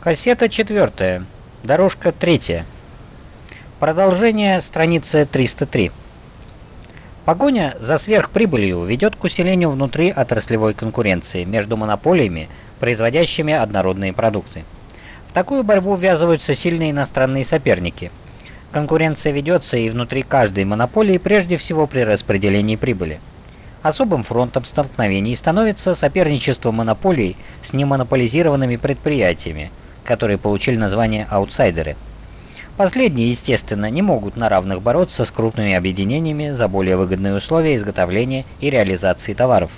Кассета четвертая. Дорожка третья. Продолжение страницы 303. Погоня за сверхприбылью ведет к усилению внутри отраслевой конкуренции между монополиями, производящими однородные продукты. В такую борьбу ввязываются сильные иностранные соперники. Конкуренция ведется и внутри каждой монополии, прежде всего при распределении прибыли. Особым фронтом столкновений становится соперничество монополий с немонополизированными предприятиями, которые получили название аутсайдеры – Последние, естественно, не могут на равных бороться с крупными объединениями за более выгодные условия изготовления и реализации товаров.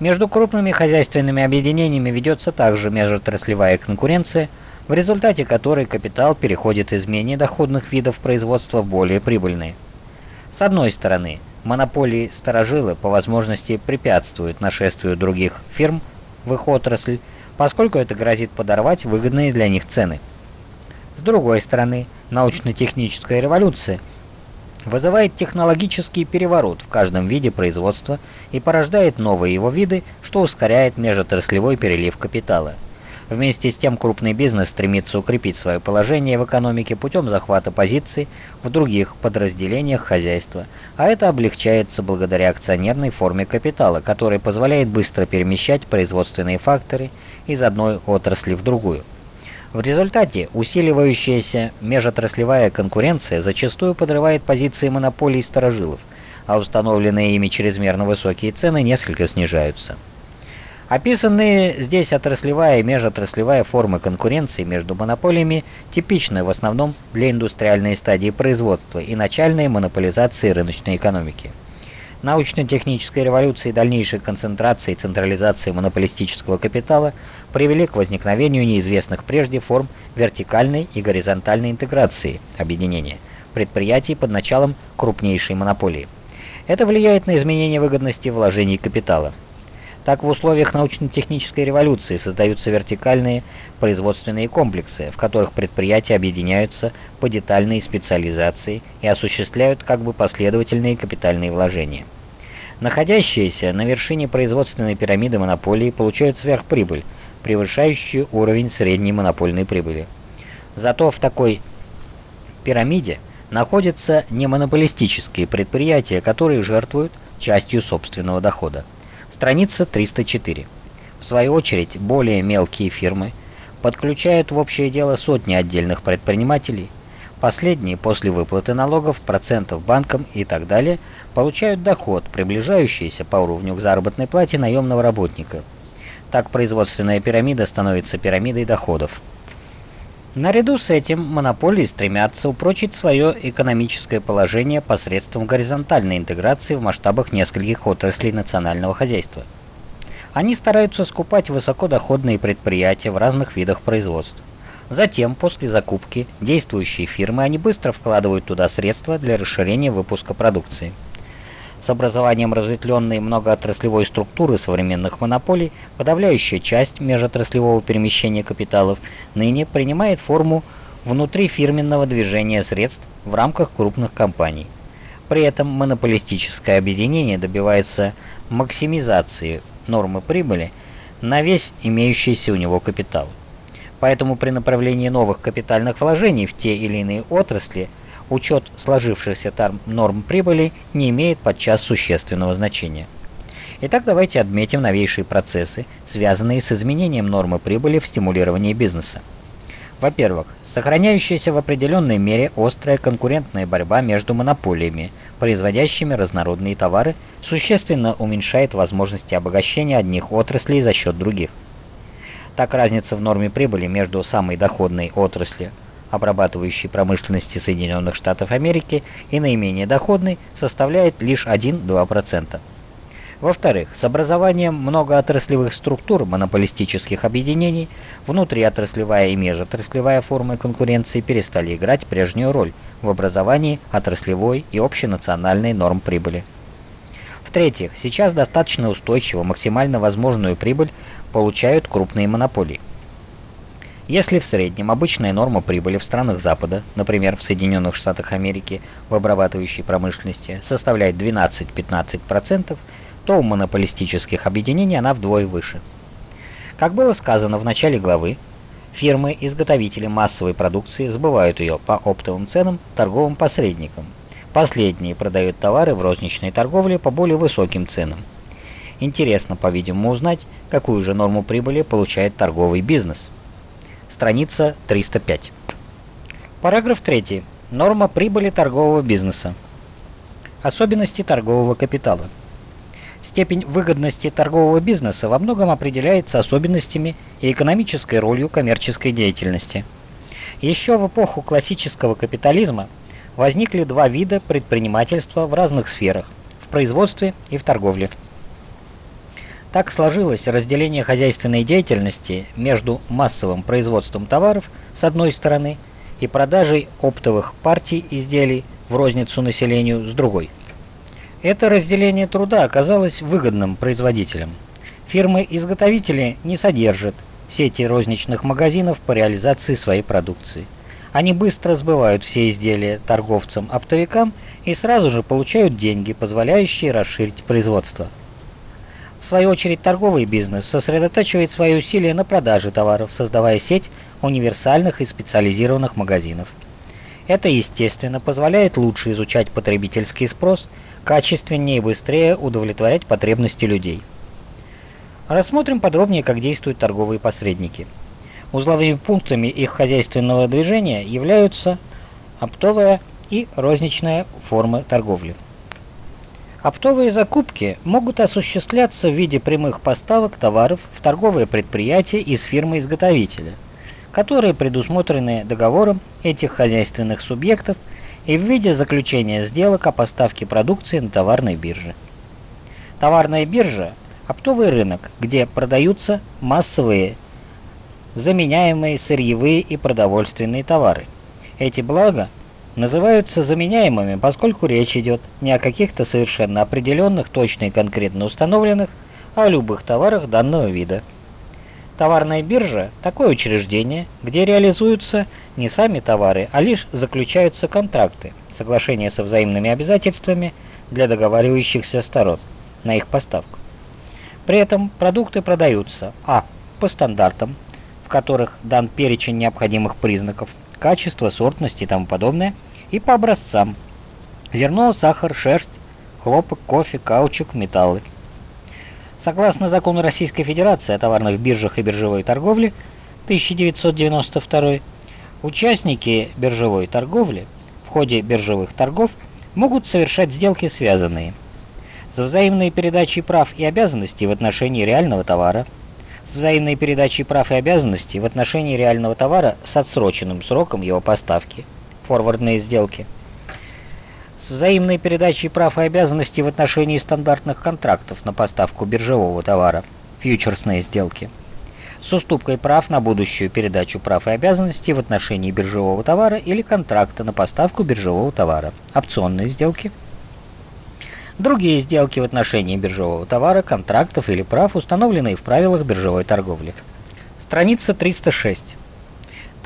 Между крупными хозяйственными объединениями ведется также межотраслевая конкуренция, в результате которой капитал переходит из менее доходных видов производства в более прибыльные. С одной стороны, монополии сторожилы по возможности препятствуют нашествию других фирм в их отрасль, поскольку это грозит подорвать выгодные для них цены. С другой стороны, научно-техническая революция вызывает технологический переворот в каждом виде производства и порождает новые его виды, что ускоряет межотраслевой перелив капитала. Вместе с тем крупный бизнес стремится укрепить свое положение в экономике путем захвата позиций в других подразделениях хозяйства, а это облегчается благодаря акционерной форме капитала, которая позволяет быстро перемещать производственные факторы из одной отрасли в другую. В результате усиливающаяся межотраслевая конкуренция зачастую подрывает позиции монополий старожилов, а установленные ими чрезмерно высокие цены несколько снижаются. Описанные здесь отраслевая и межотраслевая формы конкуренции между монополиями типичны в основном для индустриальной стадии производства и начальной монополизации рыночной экономики. Научно-техническая революция и дальнейшая концентрация и централизация монополистического капитала привели к возникновению неизвестных прежде форм вертикальной и горизонтальной интеграции объединения предприятий под началом крупнейшей монополии. Это влияет на изменение выгодности вложений капитала. Так в условиях научно-технической революции создаются вертикальные производственные комплексы, в которых предприятия объединяются по детальной специализации и осуществляют как бы последовательные капитальные вложения. Находящиеся на вершине производственной пирамиды монополии получают сверхприбыль, превышающую уровень средней монопольной прибыли. Зато в такой пирамиде находятся немонополистические предприятия, которые жертвуют частью собственного дохода. Страница 304. В свою очередь, более мелкие фирмы подключают в общее дело сотни отдельных предпринимателей. Последние после выплаты налогов, процентов банкам и так далее получают доход, приближающийся по уровню к заработной плате наемного работника – так производственная пирамида становится пирамидой доходов. Наряду с этим монополии стремятся упрочить свое экономическое положение посредством горизонтальной интеграции в масштабах нескольких отраслей национального хозяйства. Они стараются скупать высокодоходные предприятия в разных видах производства. Затем, после закупки действующие фирмы, они быстро вкладывают туда средства для расширения выпуска продукции. С образованием разветвленной многоотраслевой структуры современных монополий подавляющая часть межотраслевого перемещения капиталов ныне принимает форму внутрифирменного движения средств в рамках крупных компаний. При этом монополистическое объединение добивается максимизации нормы прибыли на весь имеющийся у него капитал. Поэтому при направлении новых капитальных вложений в те или иные отрасли – учет сложившихся норм прибыли не имеет подчас существенного значения. Итак, давайте отметим новейшие процессы, связанные с изменением нормы прибыли в стимулировании бизнеса. Во-первых, сохраняющаяся в определенной мере острая конкурентная борьба между монополиями, производящими разнородные товары, существенно уменьшает возможности обогащения одних отраслей за счет других. Так разница в норме прибыли между самой доходной отраслью обрабатывающей промышленности Соединенных Штатов Америки и наименее доходной составляет лишь 1-2%. Во-вторых, с образованием многоотраслевых структур монополистических объединений внутриотраслевая и межотраслевая формы конкуренции перестали играть прежнюю роль в образовании отраслевой и общенациональной норм прибыли. В-третьих, сейчас достаточно устойчиво максимально возможную прибыль получают крупные монополии. Если в среднем обычная норма прибыли в странах Запада, например, в Соединенных Штатах Америки в обрабатывающей промышленности, составляет 12-15%, то у монополистических объединений она вдвое выше. Как было сказано в начале главы, Фирмы-изготовители массовой продукции сбывают ее по оптовым ценам торговым посредникам. Последние продают товары в розничной торговле по более высоким ценам. Интересно, по-видимому, узнать, какую же норму прибыли получает торговый бизнес. Страница 305. Параграф 3. Норма прибыли торгового бизнеса. Особенности торгового капитала. Степень выгодности торгового бизнеса во многом определяется особенностями и экономической ролью коммерческой деятельности. Еще в эпоху классического капитализма возникли два вида предпринимательства в разных сферах – в производстве и в торговле. Так сложилось разделение хозяйственной деятельности между массовым производством товаров с одной стороны и продажей оптовых партий изделий в розницу населению с другой. Это разделение труда оказалось выгодным производителям. Фирмы-изготовители не содержат сети розничных магазинов по реализации своей продукции. Они быстро сбывают все изделия торговцам-оптовикам и сразу же получают деньги, позволяющие расширить производство. В свою очередь торговый бизнес сосредотачивает свои усилия на продаже товаров, создавая сеть универсальных и специализированных магазинов. Это, естественно, позволяет лучше изучать потребительский спрос, качественнее и быстрее удовлетворять потребности людей. Рассмотрим подробнее, как действуют торговые посредники. Узловыми пунктами их хозяйственного движения являются оптовая и розничная формы торговли. Оптовые закупки могут осуществляться в виде прямых поставок товаров в торговые предприятия из фирмы-изготовителя – которые предусмотрены договором этих хозяйственных субъектов и в виде заключения сделок о поставке продукции на товарной бирже. Товарная биржа – оптовый рынок, где продаются массовые заменяемые сырьевые и продовольственные товары. Эти блага называются заменяемыми, поскольку речь идет не о каких-то совершенно определенных, точно и конкретно установленных, а о любых товарах данного вида. Товарная биржа – такое учреждение, где реализуются не сами товары, а лишь заключаются контракты, соглашения со взаимными обязательствами для договаривающихся сторон на их поставку. При этом продукты продаются а. по стандартам, в которых дан перечень необходимых признаков, качество, сортность и тому подобное, и по образцам – зерно, сахар, шерсть, хлопок, кофе, каучук, металлы – Согласно закону Российской Федерации о товарных биржах и биржевой торговле 1992, участники биржевой торговли в ходе биржевых торгов могут совершать сделки связанные с взаимной передачей прав и обязанностей в отношении реального товара, с взаимной передачей прав и обязанностей в отношении реального товара с отсроченным сроком его поставки, форвардные сделки – с взаимной передачей прав и обязанностей в отношении стандартных контрактов на поставку биржевого товара, фьючерсные сделки, с уступкой прав на будущую передачу прав и обязанностей в отношении биржевого товара или контракта на поставку биржевого товара, опционные сделки, другие сделки в отношении биржевого товара, контрактов или прав, установленные в правилах биржевой торговли. Страница 306.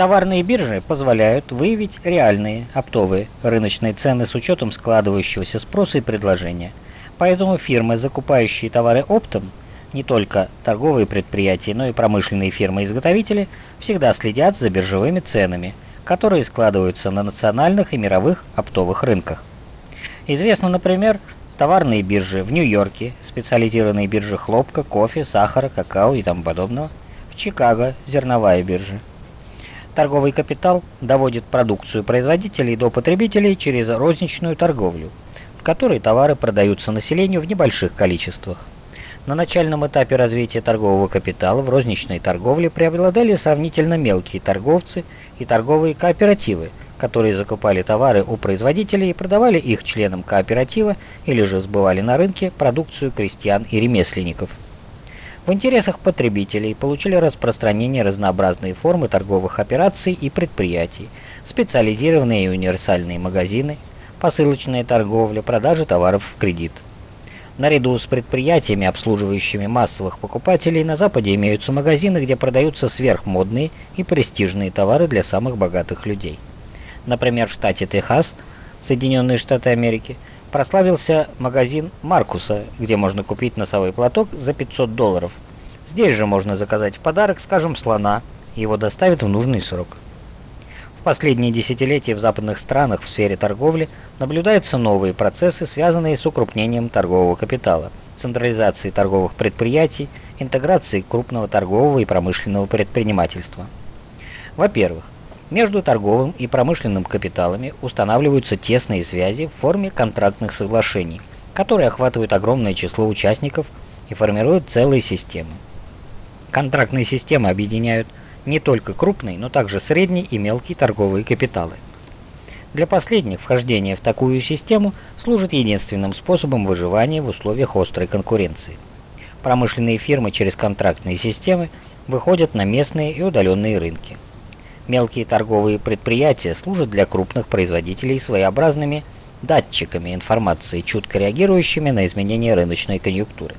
Товарные биржи позволяют выявить реальные оптовые рыночные цены с учетом складывающегося спроса и предложения. Поэтому фирмы, закупающие товары оптом, не только торговые предприятия, но и промышленные фирмы-изготовители, всегда следят за биржевыми ценами, которые складываются на национальных и мировых оптовых рынках. Известно, например, товарные биржи в Нью-Йорке, специализированные биржи хлопка, кофе, сахара, какао и тому подобного, в Чикаго зерновая биржа. Торговый капитал доводит продукцию производителей до потребителей через розничную торговлю, в которой товары продаются населению в небольших количествах. На начальном этапе развития торгового капитала в розничной торговле преобладали сравнительно мелкие торговцы и торговые кооперативы, которые закупали товары у производителей и продавали их членам кооператива или же сбывали на рынке продукцию крестьян и ремесленников. В интересах потребителей получили распространение разнообразные формы торговых операций и предприятий, специализированные и универсальные магазины, посылочная торговля, продажа товаров в кредит. Наряду с предприятиями, обслуживающими массовых покупателей, на Западе имеются магазины, где продаются сверхмодные и престижные товары для самых богатых людей. Например, в штате Техас, Соединенные Штаты Америки, прославился магазин Маркуса, где можно купить носовой платок за 500 долларов. Здесь же можно заказать в подарок, скажем, слона его доставят в нужный срок. В последние десятилетия в западных странах в сфере торговли наблюдаются новые процессы, связанные с укрупнением торгового капитала, централизацией торговых предприятий, интеграцией крупного торгового и промышленного предпринимательства. Во-первых, между торговым и промышленным капиталами устанавливаются тесные связи в форме контрактных соглашений, которые охватывают огромное число участников и формируют целые системы. Контрактные системы объединяют не только крупные, но также средние и мелкие торговые капиталы. Для последних вхождение в такую систему служит единственным способом выживания в условиях острой конкуренции. Промышленные фирмы через контрактные системы выходят на местные и удаленные рынки. Мелкие торговые предприятия служат для крупных производителей своеобразными датчиками информации, чутко реагирующими на изменения рыночной конъюнктуры.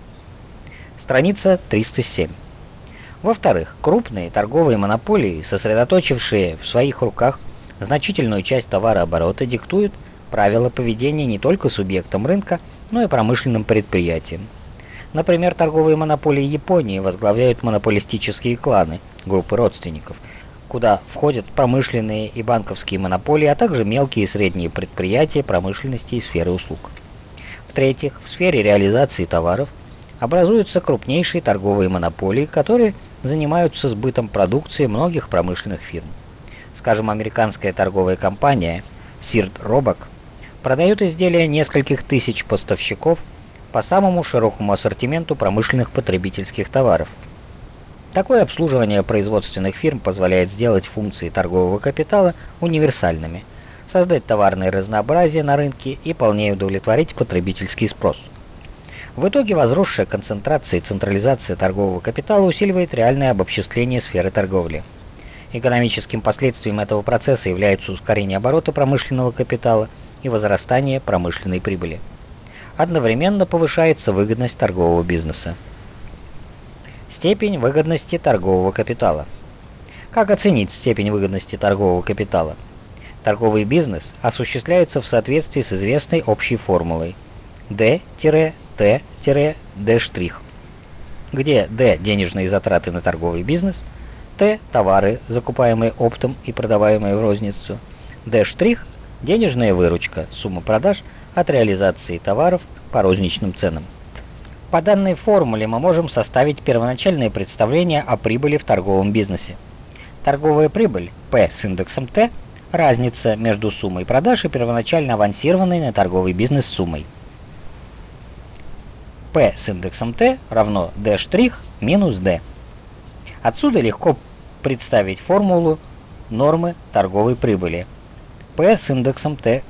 Страница 307. Во-вторых, крупные торговые монополии, сосредоточившие в своих руках значительную часть товарооборота, диктуют правила поведения не только субъектам рынка, но и промышленным предприятиям. Например, торговые монополии Японии возглавляют монополистические кланы, группы родственников, куда входят промышленные и банковские монополии, а также мелкие и средние предприятия промышленности и сферы услуг. В-третьих, в сфере реализации товаров образуются крупнейшие торговые монополии, которые занимаются сбытом продукции многих промышленных фирм. Скажем, американская торговая компания Сирт Робок продает изделия нескольких тысяч поставщиков по самому широкому ассортименту промышленных потребительских товаров. Такое обслуживание производственных фирм позволяет сделать функции торгового капитала универсальными, создать товарное разнообразие на рынке и полнее удовлетворить потребительский спрос. В итоге возросшая концентрация и централизация торгового капитала усиливает реальное обобществление сферы торговли. Экономическим последствием этого процесса является ускорение оборота промышленного капитала и возрастание промышленной прибыли. Одновременно повышается выгодность торгового бизнеса. Степень выгодности торгового капитала. Как оценить степень выгодности торгового капитала? Торговый бизнес осуществляется в соответствии с известной общей формулой d Т-D', где D – денежные затраты на торговый бизнес, Т – товары, закупаемые оптом и продаваемые в розницу, D' – денежная выручка, сумма продаж от реализации товаров по розничным ценам. По данной формуле мы можем составить первоначальное представление о прибыли в торговом бизнесе. Торговая прибыль P с индексом Т – разница между суммой продаж и первоначально авансированной на торговый бизнес суммой. P с индексом t равно d' минус d. Отсюда легко представить формулу нормы торговой прибыли. P с индексом t'.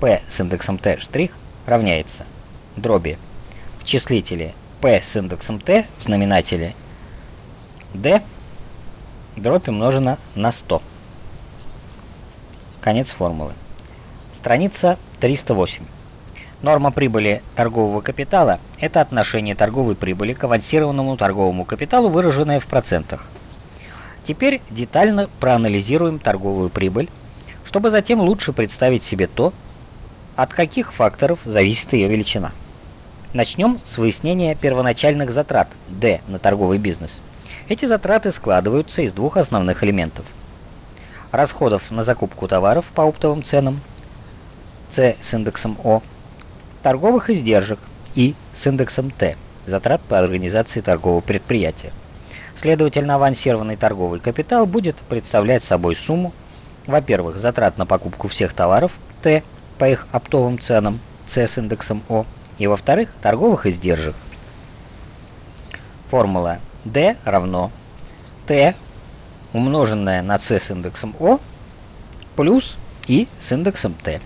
P с индексом t' равняется дроби в числителе P с индексом t в знаменателе d дробь умножена на 100. Конец формулы. Страница 308. Норма прибыли торгового капитала – это отношение торговой прибыли к авансированному торговому капиталу, выраженное в процентах. Теперь детально проанализируем торговую прибыль, чтобы затем лучше представить себе то, от каких факторов зависит ее величина. Начнем с выяснения первоначальных затрат D на торговый бизнес. Эти затраты складываются из двух основных элементов. Расходов на закупку товаров по оптовым ценам C с индексом O – торговых издержек и с индексом Т, затрат по организации торгового предприятия. Следовательно, авансированный торговый капитал будет представлять собой сумму, во-первых, затрат на покупку всех товаров Т по их оптовым ценам С с индексом О, и во-вторых, торговых издержек. Формула D равно Т умноженное на С с индексом О плюс И с индексом Т.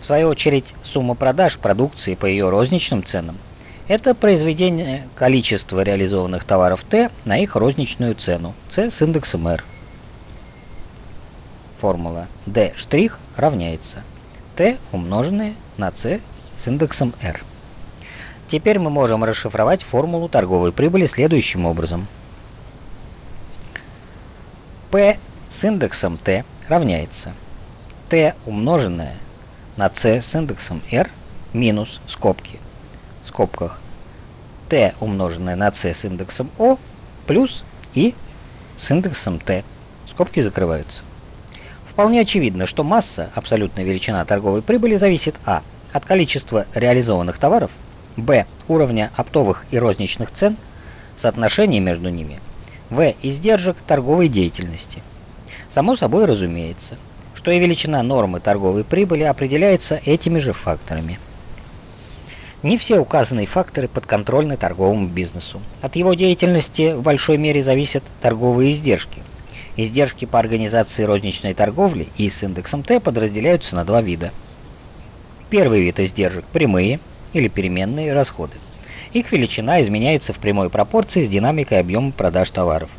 В свою очередь, сумма продаж продукции по ее розничным ценам – это произведение количества реализованных товаров Т на их розничную цену С с индексом R. Формула D' равняется Т умноженное на С с индексом R. Теперь мы можем расшифровать формулу торговой прибыли следующим образом. P с индексом Т равняется Т умноженное на c с индексом r минус скобки, в скобках t умноженное на c с индексом o плюс и с индексом Т. Скобки закрываются. Вполне очевидно, что масса, абсолютная величина торговой прибыли, зависит а. от количества реализованных товаров, б. уровня оптовых и розничных цен, соотношения между ними, в. издержек торговой деятельности. Само собой разумеется, что и величина нормы торговой прибыли определяется этими же факторами. Не все указанные факторы подконтрольны торговому бизнесу. От его деятельности в большой мере зависят торговые издержки. Издержки по организации розничной торговли и с индексом Т подразделяются на два вида. Первый вид издержек – прямые или переменные расходы. Их величина изменяется в прямой пропорции с динамикой объема продаж товаров.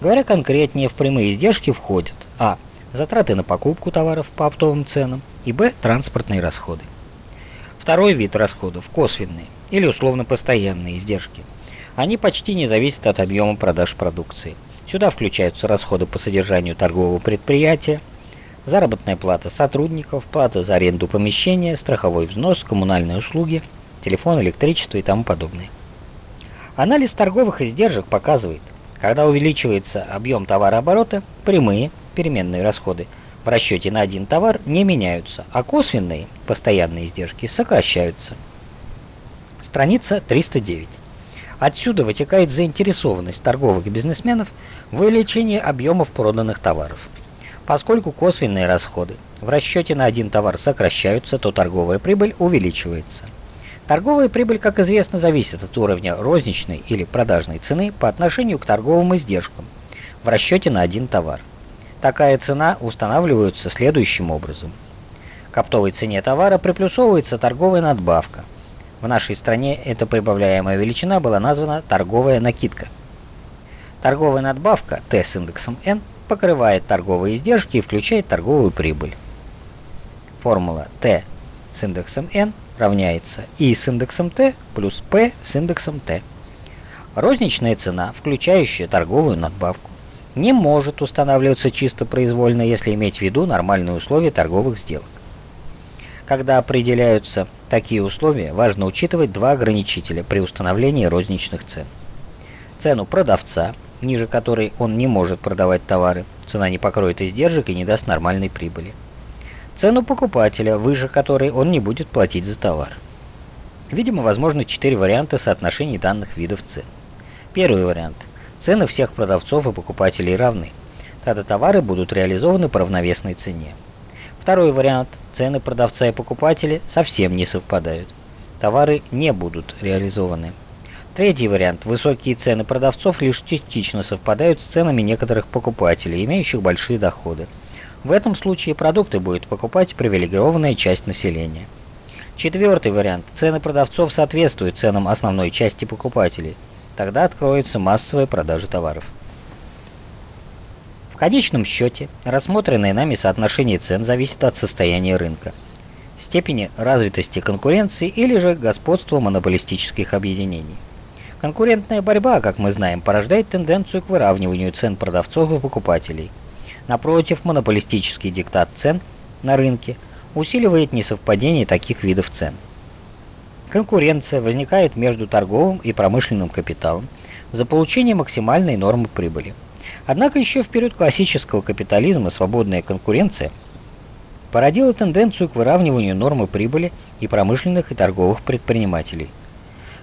Говоря конкретнее, в прямые издержки входят а. затраты на покупку товаров по оптовым ценам и б. транспортные расходы. Второй вид расходов – косвенные или условно постоянные издержки. Они почти не зависят от объема продаж продукции. Сюда включаются расходы по содержанию торгового предприятия, заработная плата сотрудников, плата за аренду помещения, страховой взнос, коммунальные услуги, телефон, электричество и тому подобное. Анализ торговых издержек показывает, когда увеличивается объем товарооборота, прямые переменные расходы в расчете на один товар не меняются, а косвенные постоянные издержки сокращаются. Страница 309. Отсюда вытекает заинтересованность торговых бизнесменов в увеличении объемов проданных товаров. Поскольку косвенные расходы в расчете на один товар сокращаются, то торговая прибыль увеличивается. Торговая прибыль, как известно, зависит от уровня розничной или продажной цены по отношению к торговым издержкам в расчете на один товар. Такая цена устанавливается следующим образом. К оптовой цене товара приплюсовывается торговая надбавка. В нашей стране эта прибавляемая величина была названа торговая накидка. Торговая надбавка Т с индексом N покрывает торговые издержки и включает торговую прибыль. Формула Т с индексом N равняется И с индексом Т плюс P с индексом Т. Розничная цена, включающая торговую надбавку не может устанавливаться чисто произвольно, если иметь в виду нормальные условия торговых сделок. Когда определяются такие условия, важно учитывать два ограничителя при установлении розничных цен. Цену продавца, ниже которой он не может продавать товары, цена не покроет издержек и не даст нормальной прибыли. Цену покупателя, выше которой он не будет платить за товар. Видимо, возможны четыре варианта соотношений данных видов цен. Первый вариант – Цены всех продавцов и покупателей равны. Тогда товары будут реализованы по равновесной цене. Второй вариант. Цены продавца и покупателя совсем не совпадают. Товары не будут реализованы. Третий вариант. Высокие цены продавцов лишь частично совпадают с ценами некоторых покупателей, имеющих большие доходы. В этом случае продукты будет покупать привилегированная часть населения. Четвертый вариант. Цены продавцов соответствуют ценам основной части покупателей – Тогда откроется массовая продажа товаров. В конечном счете, рассмотренное нами соотношение цен зависит от состояния рынка, степени развитости конкуренции или же господства монополистических объединений. Конкурентная борьба, как мы знаем, порождает тенденцию к выравниванию цен продавцов и покупателей. Напротив, монополистический диктат цен на рынке усиливает несовпадение таких видов цен. Конкуренция возникает между торговым и промышленным капиталом за получение максимальной нормы прибыли. Однако еще в период классического капитализма свободная конкуренция породила тенденцию к выравниванию нормы прибыли и промышленных и торговых предпринимателей.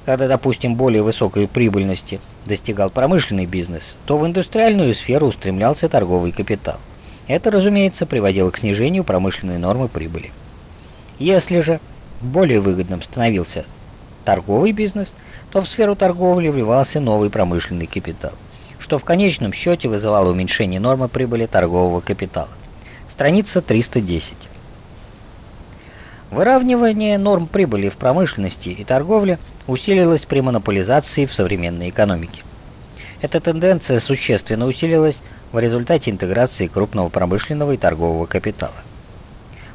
Когда, допустим, более высокой прибыльности достигал промышленный бизнес, то в индустриальную сферу устремлялся торговый капитал. Это, разумеется, приводило к снижению промышленной нормы прибыли. Если же более выгодным становился торговый бизнес, то в сферу торговли вливался новый промышленный капитал, что в конечном счете вызывало уменьшение нормы прибыли торгового капитала. Страница 310. Выравнивание норм прибыли в промышленности и торговле усилилось при монополизации в современной экономике. Эта тенденция существенно усилилась в результате интеграции крупного промышленного и торгового капитала.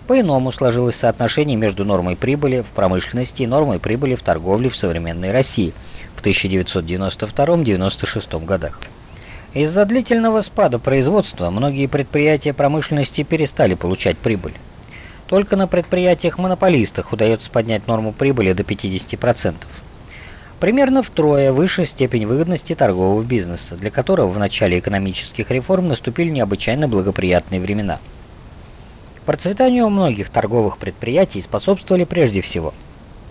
По-иному сложилось соотношение между нормой прибыли в промышленности и нормой прибыли в торговле в современной России в 1992-1996 годах. Из-за длительного спада производства многие предприятия промышленности перестали получать прибыль. Только на предприятиях-монополистах удается поднять норму прибыли до 50%. Примерно втрое выше степень выгодности торгового бизнеса, для которого в начале экономических реформ наступили необычайно благоприятные времена. Процветанию многих торговых предприятий способствовали прежде всего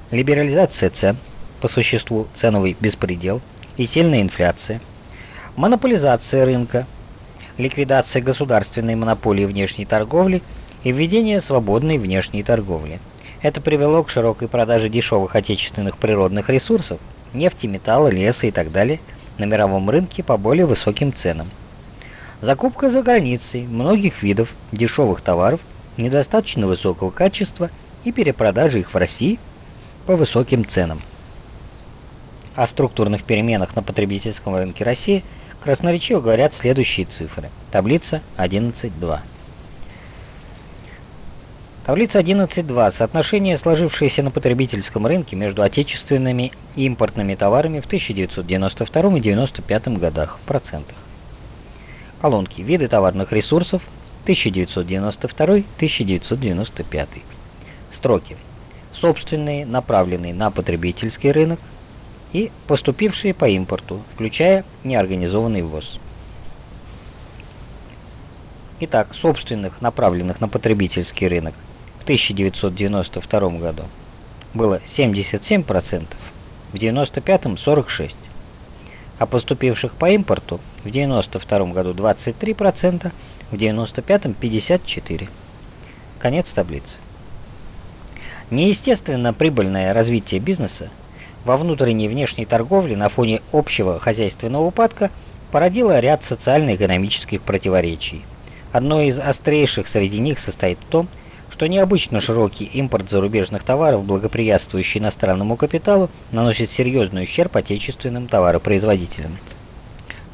либерализация цен, по существу ценовый беспредел и сильная инфляция, монополизация рынка, ликвидация государственной монополии внешней торговли и введение свободной внешней торговли. Это привело к широкой продаже дешевых отечественных природных ресурсов, нефти, металла, леса и так далее на мировом рынке по более высоким ценам. Закупка за границей многих видов дешевых товаров недостаточно высокого качества и перепродажа их в России по высоким ценам. О структурных переменах на потребительском рынке России красноречиво говорят следующие цифры. Таблица 11.2. Таблица 11.2. Соотношение, сложившееся на потребительском рынке между отечественными и импортными товарами в 1992 и 1995 годах в процентах. Колонки. Виды товарных ресурсов 1992-1995. Строки. Собственные, направленные на потребительский рынок и поступившие по импорту, включая неорганизованный ввоз. Итак, собственных, направленных на потребительский рынок – 1992 году было 77%, в 1995 46%, а поступивших по импорту в 1992 году 23%, в 1995 54%. Конец таблицы. Неестественно прибыльное развитие бизнеса во внутренней и внешней торговле на фоне общего хозяйственного упадка породило ряд социально-экономических противоречий. Одно из острейших среди них состоит в том, что необычно широкий импорт зарубежных товаров, благоприятствующий иностранному капиталу, наносит серьезный ущерб отечественным товаропроизводителям.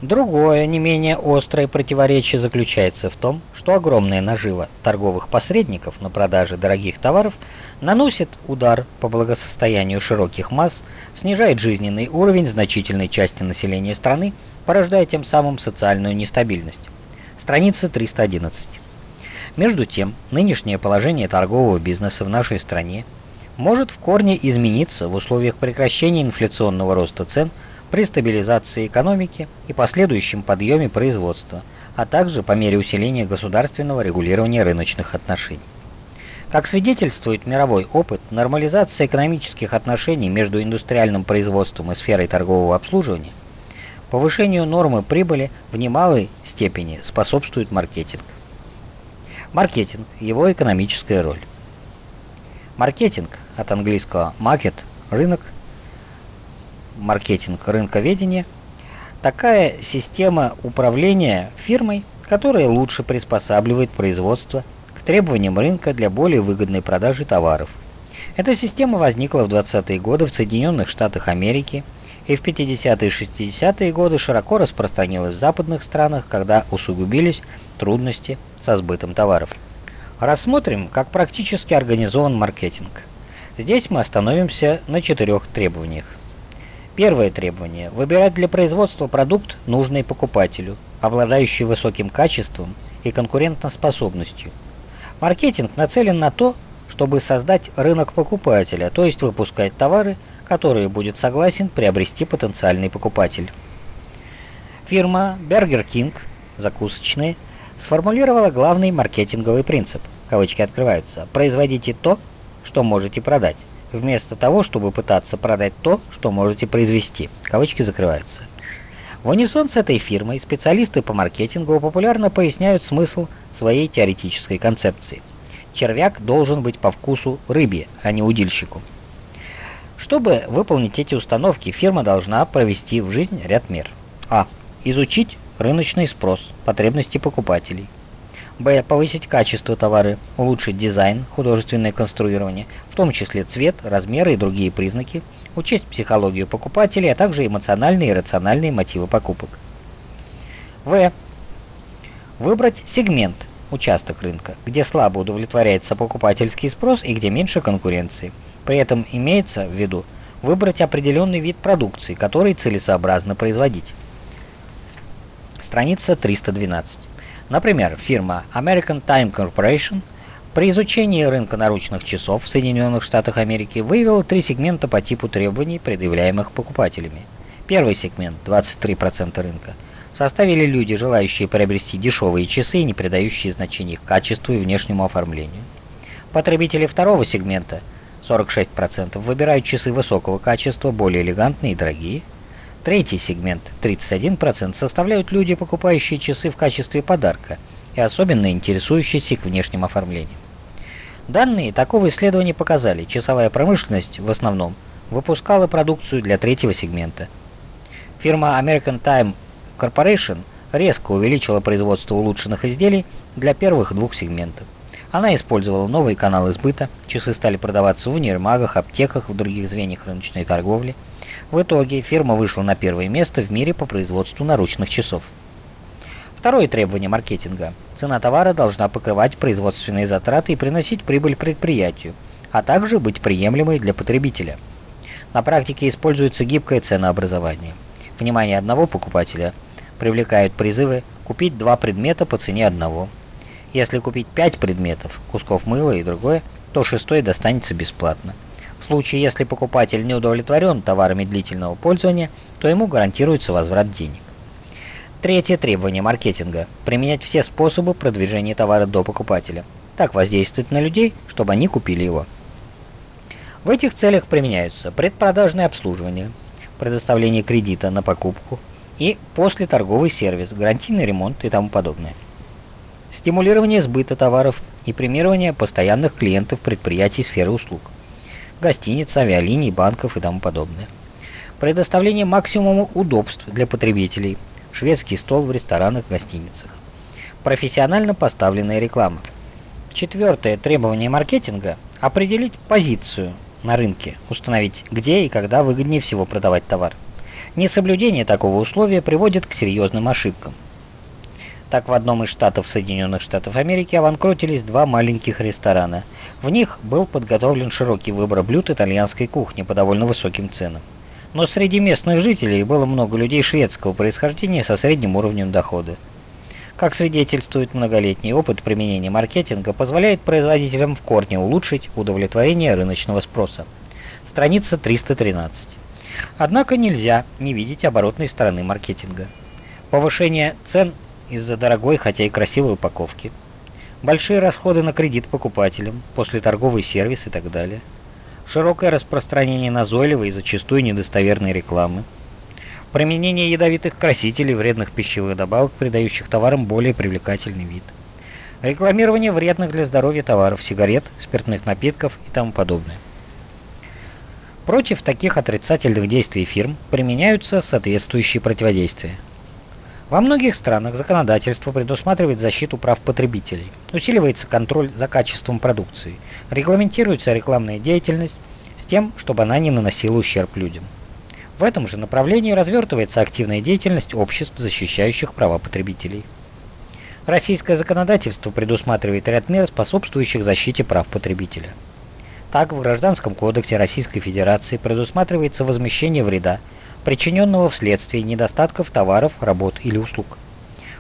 Другое, не менее острое противоречие заключается в том, что огромная нажива торговых посредников на продаже дорогих товаров наносит удар по благосостоянию широких масс, снижает жизненный уровень значительной части населения страны, порождая тем самым социальную нестабильность. Страница 311. Между тем, нынешнее положение торгового бизнеса в нашей стране может в корне измениться в условиях прекращения инфляционного роста цен при стабилизации экономики и последующем подъеме производства, а также по мере усиления государственного регулирования рыночных отношений. Как свидетельствует мировой опыт, нормализация экономических отношений между индустриальным производством и сферой торгового обслуживания повышению нормы прибыли в немалой степени способствует маркетинг. Маркетинг, его экономическая роль. Маркетинг от английского market – рынок, маркетинг – рынковедение – такая система управления фирмой, которая лучше приспосабливает производство к требованиям рынка для более выгодной продажи товаров. Эта система возникла в 20-е годы в Соединенных Штатах Америки и в 50-е и 60-е годы широко распространилась в западных странах, когда усугубились трудности со сбытом товаров. Рассмотрим, как практически организован маркетинг. Здесь мы остановимся на четырех требованиях. Первое требование – выбирать для производства продукт, нужный покупателю, обладающий высоким качеством и конкурентоспособностью. Маркетинг нацелен на то, чтобы создать рынок покупателя, то есть выпускать товары, которые будет согласен приобрести потенциальный покупатель. Фирма Burger King, закусочные, сформулировала главный маркетинговый принцип, кавычки открываются, «производите то, что можете продать, вместо того, чтобы пытаться продать то, что можете произвести», кавычки закрываются. В унисон с этой фирмой специалисты по маркетингу популярно поясняют смысл своей теоретической концепции. Червяк должен быть по вкусу рыбе, а не удильщику. Чтобы выполнить эти установки, фирма должна провести в жизнь ряд мер. А. Изучить рыночный спрос, потребности покупателей. Б. Повысить качество товара, улучшить дизайн, художественное конструирование, в том числе цвет, размеры и другие признаки, учесть психологию покупателей, а также эмоциональные и рациональные мотивы покупок. В. Выбрать сегмент, участок рынка, где слабо удовлетворяется покупательский спрос и где меньше конкуренции. При этом имеется в виду выбрать определенный вид продукции, который целесообразно производить. Страница 312. Например, фирма American Time Corporation При изучении рынка наручных часов в Соединенных Штатах Америки выявило три сегмента по типу требований, предъявляемых покупателями. Первый сегмент, 23% рынка, составили люди, желающие приобрести дешевые часы, не придающие значения качеству и внешнему оформлению. Потребители второго сегмента, 46%, выбирают часы высокого качества, более элегантные и дорогие. Третий сегмент, 31%, составляют люди, покупающие часы в качестве подарка и особенно интересующиеся их внешним оформлением. Данные такого исследования показали, часовая промышленность в основном выпускала продукцию для третьего сегмента. Фирма American Time Corporation резко увеличила производство улучшенных изделий для первых двух сегментов. Она использовала новые каналы сбыта, часы стали продаваться в универмагах, аптеках, в других звеньях рыночной торговли. В итоге фирма вышла на первое место в мире по производству наручных часов. Второе требование маркетинга. Цена товара должна покрывать производственные затраты и приносить прибыль предприятию, а также быть приемлемой для потребителя. На практике используется гибкое ценообразование. Внимание одного покупателя привлекают призывы купить два предмета по цене одного. Если купить пять предметов, кусков мыла и другое, то шестой достанется бесплатно. В случае, если покупатель не удовлетворен товарами длительного пользования, то ему гарантируется возврат денег. Третье требование маркетинга – применять все способы продвижения товара до покупателя. Так воздействовать на людей, чтобы они купили его. В этих целях применяются предпродажное обслуживание, предоставление кредита на покупку, и после торговый сервис, гарантийный ремонт и тому подобное. Стимулирование сбыта товаров и премирование постоянных клиентов предприятий сферы услуг. Гостиниц, авиалиний, банков и тому подобное. Предоставление максимума удобств для потребителей. Шведский стол в ресторанах, гостиницах. Профессионально поставленная реклама. Четвертое требование маркетинга – определить позицию на рынке, установить, где и когда выгоднее всего продавать товар. Несоблюдение такого условия приводит к серьезным ошибкам. Так в одном из штатов Соединенных Штатов Америки обанкротились два маленьких ресторана. В них был подготовлен широкий выбор блюд итальянской кухни по довольно высоким ценам. Но среди местных жителей было много людей шведского происхождения со средним уровнем дохода. Как свидетельствует многолетний опыт применения маркетинга, позволяет производителям в корне улучшить удовлетворение рыночного спроса. Страница 313. Однако нельзя не видеть оборотной стороны маркетинга. Повышение цен из-за дорогой, хотя и красивой упаковки. Большие расходы на кредит покупателям, после торговый сервис и так далее. Широкое распространение назойливой и зачастую недостоверной рекламы. Применение ядовитых красителей, вредных пищевых добавок, придающих товарам более привлекательный вид. Рекламирование вредных для здоровья товаров, сигарет, спиртных напитков и тому подобное. Против таких отрицательных действий фирм применяются соответствующие противодействия. Во многих странах законодательство предусматривает защиту прав потребителей, усиливается контроль за качеством продукции, регламентируется рекламная деятельность с тем, чтобы она не наносила ущерб людям. В этом же направлении развертывается активная деятельность обществ, защищающих права потребителей. Российское законодательство предусматривает ряд мер, способствующих защите прав потребителя. Так, в Гражданском кодексе Российской Федерации предусматривается возмещение вреда, причиненного вследствие недостатков товаров, работ или услуг.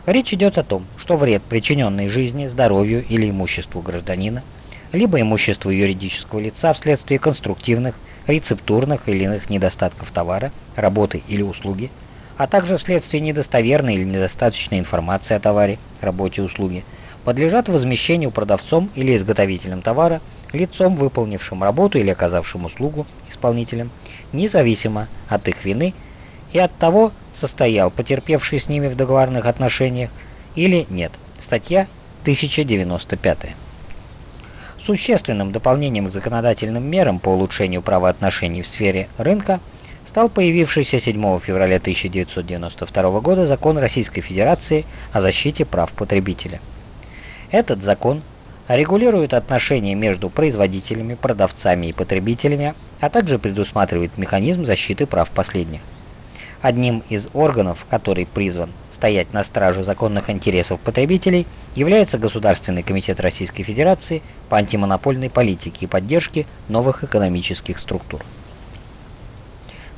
Речь идет о том, что вред, причиненный жизни, здоровью или имуществу гражданина, либо имуществу юридического лица вследствие конструктивных, рецептурных или иных недостатков товара, работы или услуги, а также вследствие недостоверной или недостаточной информации о товаре, работе и услуге, подлежат возмещению продавцом или изготовителем товара лицом, выполнившим работу или оказавшим услугу исполнителям, независимо от их вины и от того, состоял потерпевший с ними в договорных отношениях или нет. Статья 1095. Существенным дополнением к законодательным мерам по улучшению правоотношений в сфере рынка стал появившийся 7 февраля 1992 года закон Российской Федерации о защите прав потребителя. Этот закон регулирует отношения между производителями, продавцами и потребителями, а также предусматривает механизм защиты прав последних. Одним из органов, который призван стоять на страже законных интересов потребителей, является Государственный комитет Российской Федерации по антимонопольной политике и поддержке новых экономических структур.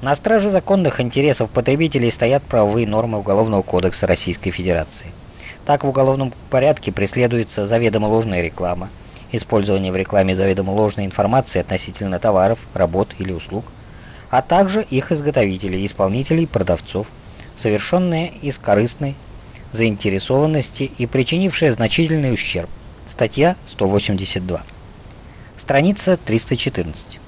На страже законных интересов потребителей стоят правовые нормы Уголовного кодекса Российской Федерации. Так в уголовном порядке преследуется заведомо ложная реклама, использование в рекламе заведомо ложной информации относительно товаров, работ или услуг, а также их изготовителей, исполнителей, продавцов, совершенные из корыстной заинтересованности и причинившие значительный ущерб. Статья 182. Страница 314.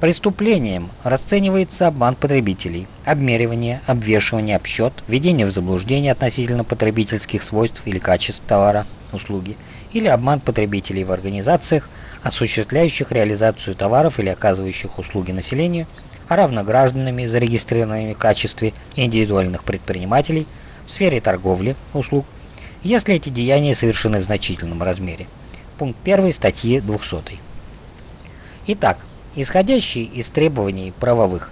Преступлением расценивается обман потребителей, обмеривание, обвешивание, обсчет, введение в заблуждение относительно потребительских свойств или качеств товара, услуги, или обман потребителей в организациях, осуществляющих реализацию товаров или оказывающих услуги населению, а равно гражданами, зарегистрированными в качестве индивидуальных предпринимателей в сфере торговли, услуг, если эти деяния совершены в значительном размере. Пункт 1 статьи 200. Итак, исходящие из требований правовых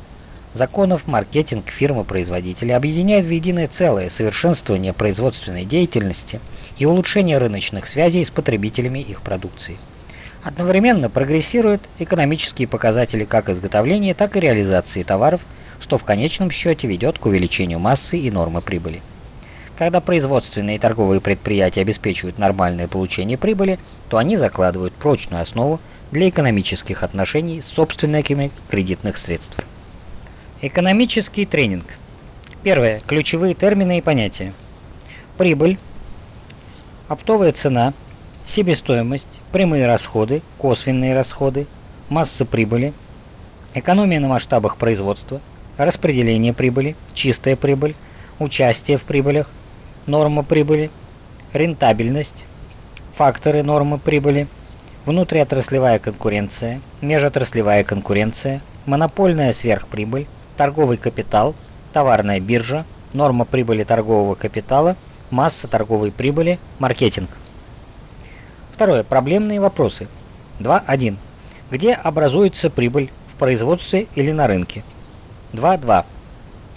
законов маркетинг фирмы-производителя объединяет в единое целое совершенствование производственной деятельности и улучшение рыночных связей с потребителями их продукции. Одновременно прогрессируют экономические показатели как изготовления, так и реализации товаров, что в конечном счете ведет к увеличению массы и нормы прибыли. Когда производственные и торговые предприятия обеспечивают нормальное получение прибыли, то они закладывают прочную основу для экономических отношений с собственниками кредитных средств. Экономический тренинг. Первое. Ключевые термины и понятия. Прибыль, оптовая цена, себестоимость, прямые расходы, косвенные расходы, масса прибыли, экономия на масштабах производства, распределение прибыли, чистая прибыль, участие в прибылях, норма прибыли, рентабельность, факторы нормы прибыли, внутриотраслевая конкуренция, межотраслевая конкуренция, монопольная сверхприбыль, торговый капитал, товарная биржа, норма прибыли торгового капитала, масса торговой прибыли, маркетинг. Второе. Проблемные вопросы. 2.1. Где образуется прибыль в производстве или на рынке? 2.2.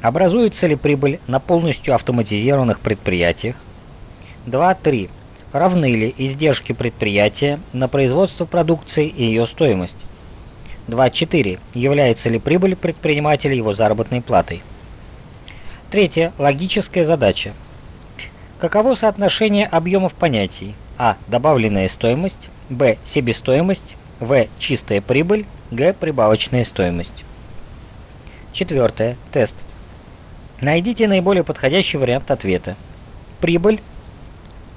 Образуется ли прибыль на полностью автоматизированных предприятиях? 2.3. Равны ли издержки предприятия на производство продукции и ее стоимость? 2.4. Является ли прибыль предпринимателя его заработной платой? Третья. Логическая задача. Каково соотношение объемов понятий? А. Добавленная стоимость. Б. Себестоимость. В. Чистая прибыль. Г. Прибавочная стоимость. Четвертое. Тест. Найдите наиболее подходящий вариант ответа. Прибыль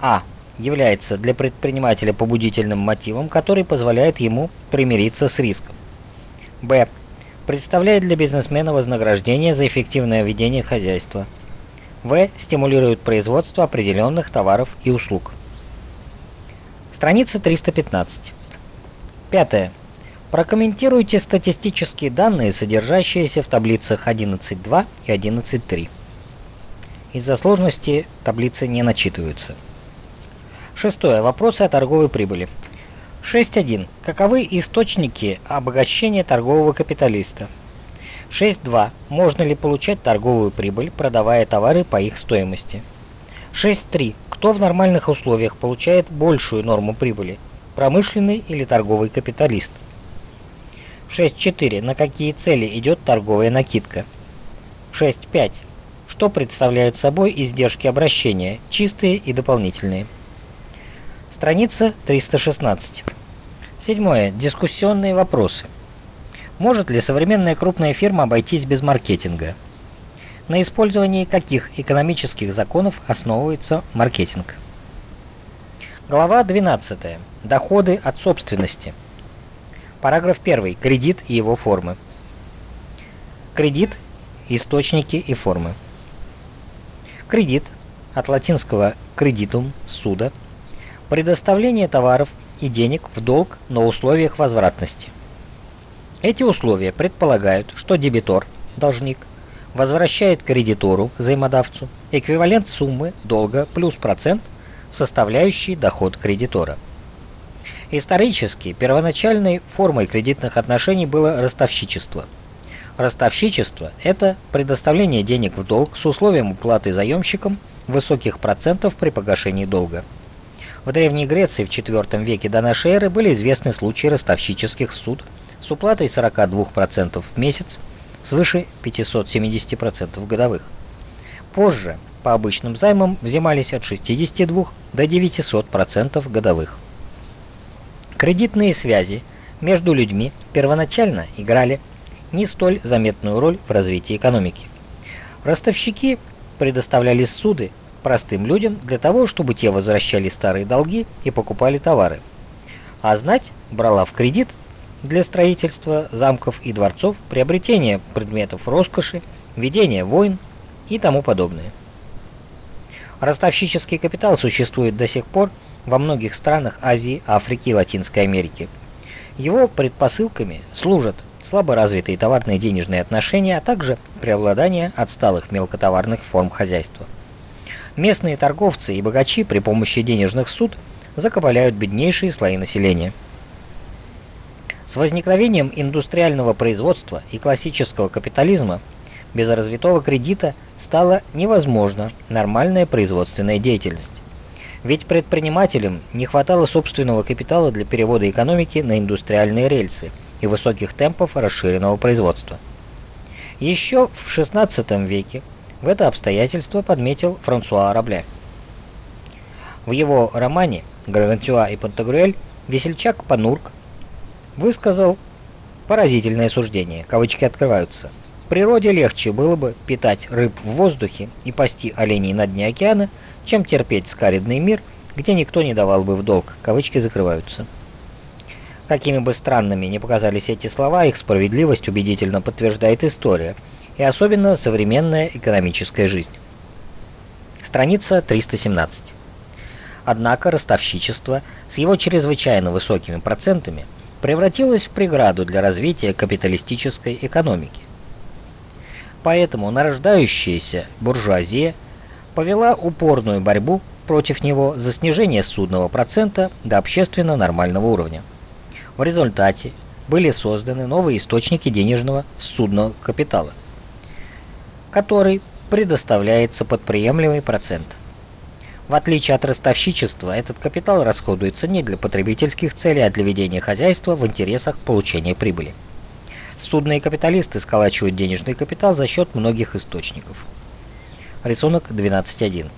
А является для предпринимателя побудительным мотивом, который позволяет ему примириться с риском. Б. Представляет для бизнесмена вознаграждение за эффективное ведение хозяйства. В. Стимулирует производство определенных товаров и услуг. Страница 315. Пятое. Прокомментируйте статистические данные, содержащиеся в таблицах 11.2 и 11.3. Из-за сложности таблицы не начитываются. Шестое. Вопросы о торговой прибыли. 6.1. Каковы источники обогащения торгового капиталиста? 6.2. Можно ли получать торговую прибыль, продавая товары по их стоимости? 6.3. Кто в нормальных условиях получает большую норму прибыли? Промышленный или торговый капиталист? 6.4. На какие цели идет торговая накидка? 6.5. Что представляют собой издержки обращения, чистые и дополнительные? Страница 316. Седьмое. Дискуссионные вопросы. Может ли современная крупная фирма обойтись без маркетинга? На использовании каких экономических законов основывается маркетинг? Глава 12. Доходы от собственности. Параграф 1. Кредит и его формы. Кредит, источники и формы. Кредит, от латинского кредитум, суда – предоставление товаров и денег в долг на условиях возвратности. Эти условия предполагают, что дебитор, должник, возвращает кредитору, взаимодавцу, эквивалент суммы долга плюс процент, составляющий доход кредитора. Исторически первоначальной формой кредитных отношений было ростовщичество. Ростовщичество – это предоставление денег в долг с условием уплаты заемщикам высоких процентов при погашении долга. В Древней Греции в IV веке до эры были известны случаи ростовщических суд с уплатой 42% в месяц свыше 570% годовых. Позже по обычным займам взимались от 62 до 900% годовых. Кредитные связи между людьми первоначально играли не столь заметную роль в развитии экономики. Ростовщики предоставляли суды простым людям для того, чтобы те возвращали старые долги и покупали товары. А знать брала в кредит для строительства замков и дворцов, приобретения предметов роскоши, ведения войн и тому подобное. Ростовщический капитал существует до сих пор во многих странах Азии, Африки и Латинской Америки. Его предпосылками служат слаборазвитые товарные денежные отношения, а также преобладание отсталых мелкотоварных форм хозяйства. Местные торговцы и богачи при помощи денежных суд закабаляют беднейшие слои населения. С возникновением индустриального производства и классического капитализма без развитого кредита стала невозможна нормальная производственная деятельность. Ведь предпринимателям не хватало собственного капитала для перевода экономики на индустриальные рельсы и высоких темпов расширенного производства. Еще в XVI веке в это обстоятельство подметил Франсуа Рабле. В его романе «Гаргантюа и Пантагрюэль» весельчак Панурк высказал поразительное суждение, кавычки открываются. Природе легче было бы питать рыб в воздухе и пасти оленей на дне океана, чем терпеть скаридный мир, где никто не давал бы в долг, кавычки закрываются. Какими бы странными ни показались эти слова, их справедливость убедительно подтверждает история, и особенно современная экономическая жизнь. Страница 317. Однако ростовщичество с его чрезвычайно высокими процентами превратилось в преграду для развития капиталистической экономики. Поэтому нарождающаяся буржуазия повела упорную борьбу против него за снижение судного процента до общественно нормального уровня. В результате были созданы новые источники денежного судного капитала, который предоставляется под приемлемый процент. В отличие от ростовщичества, этот капитал расходуется не для потребительских целей, а для ведения хозяйства в интересах получения прибыли. Судные капиталисты сколачивают денежный капитал за счет многих источников. Рисунок 12.1.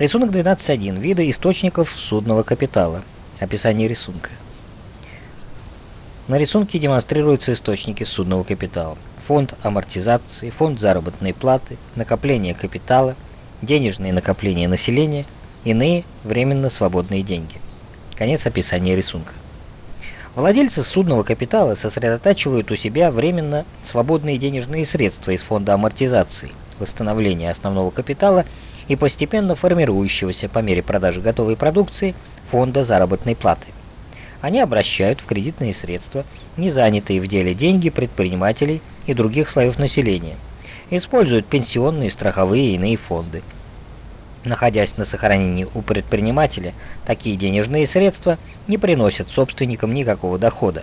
Рисунок 12.1. Виды источников судного капитала. Описание рисунка. На рисунке демонстрируются источники судного капитала. Фонд амортизации, фонд заработной платы, накопление капитала, денежные накопления населения, иные временно свободные деньги. Конец описания рисунка. Владельцы судного капитала сосредотачивают у себя временно свободные денежные средства из фонда амортизации, восстановления основного капитала и постепенно формирующегося по мере продажи готовой продукции фонда заработной платы. Они обращают в кредитные средства не занятые в деле деньги предпринимателей и других слоев населения, используют пенсионные, страховые и иные фонды, Находясь на сохранении у предпринимателя, такие денежные средства не приносят собственникам никакого дохода,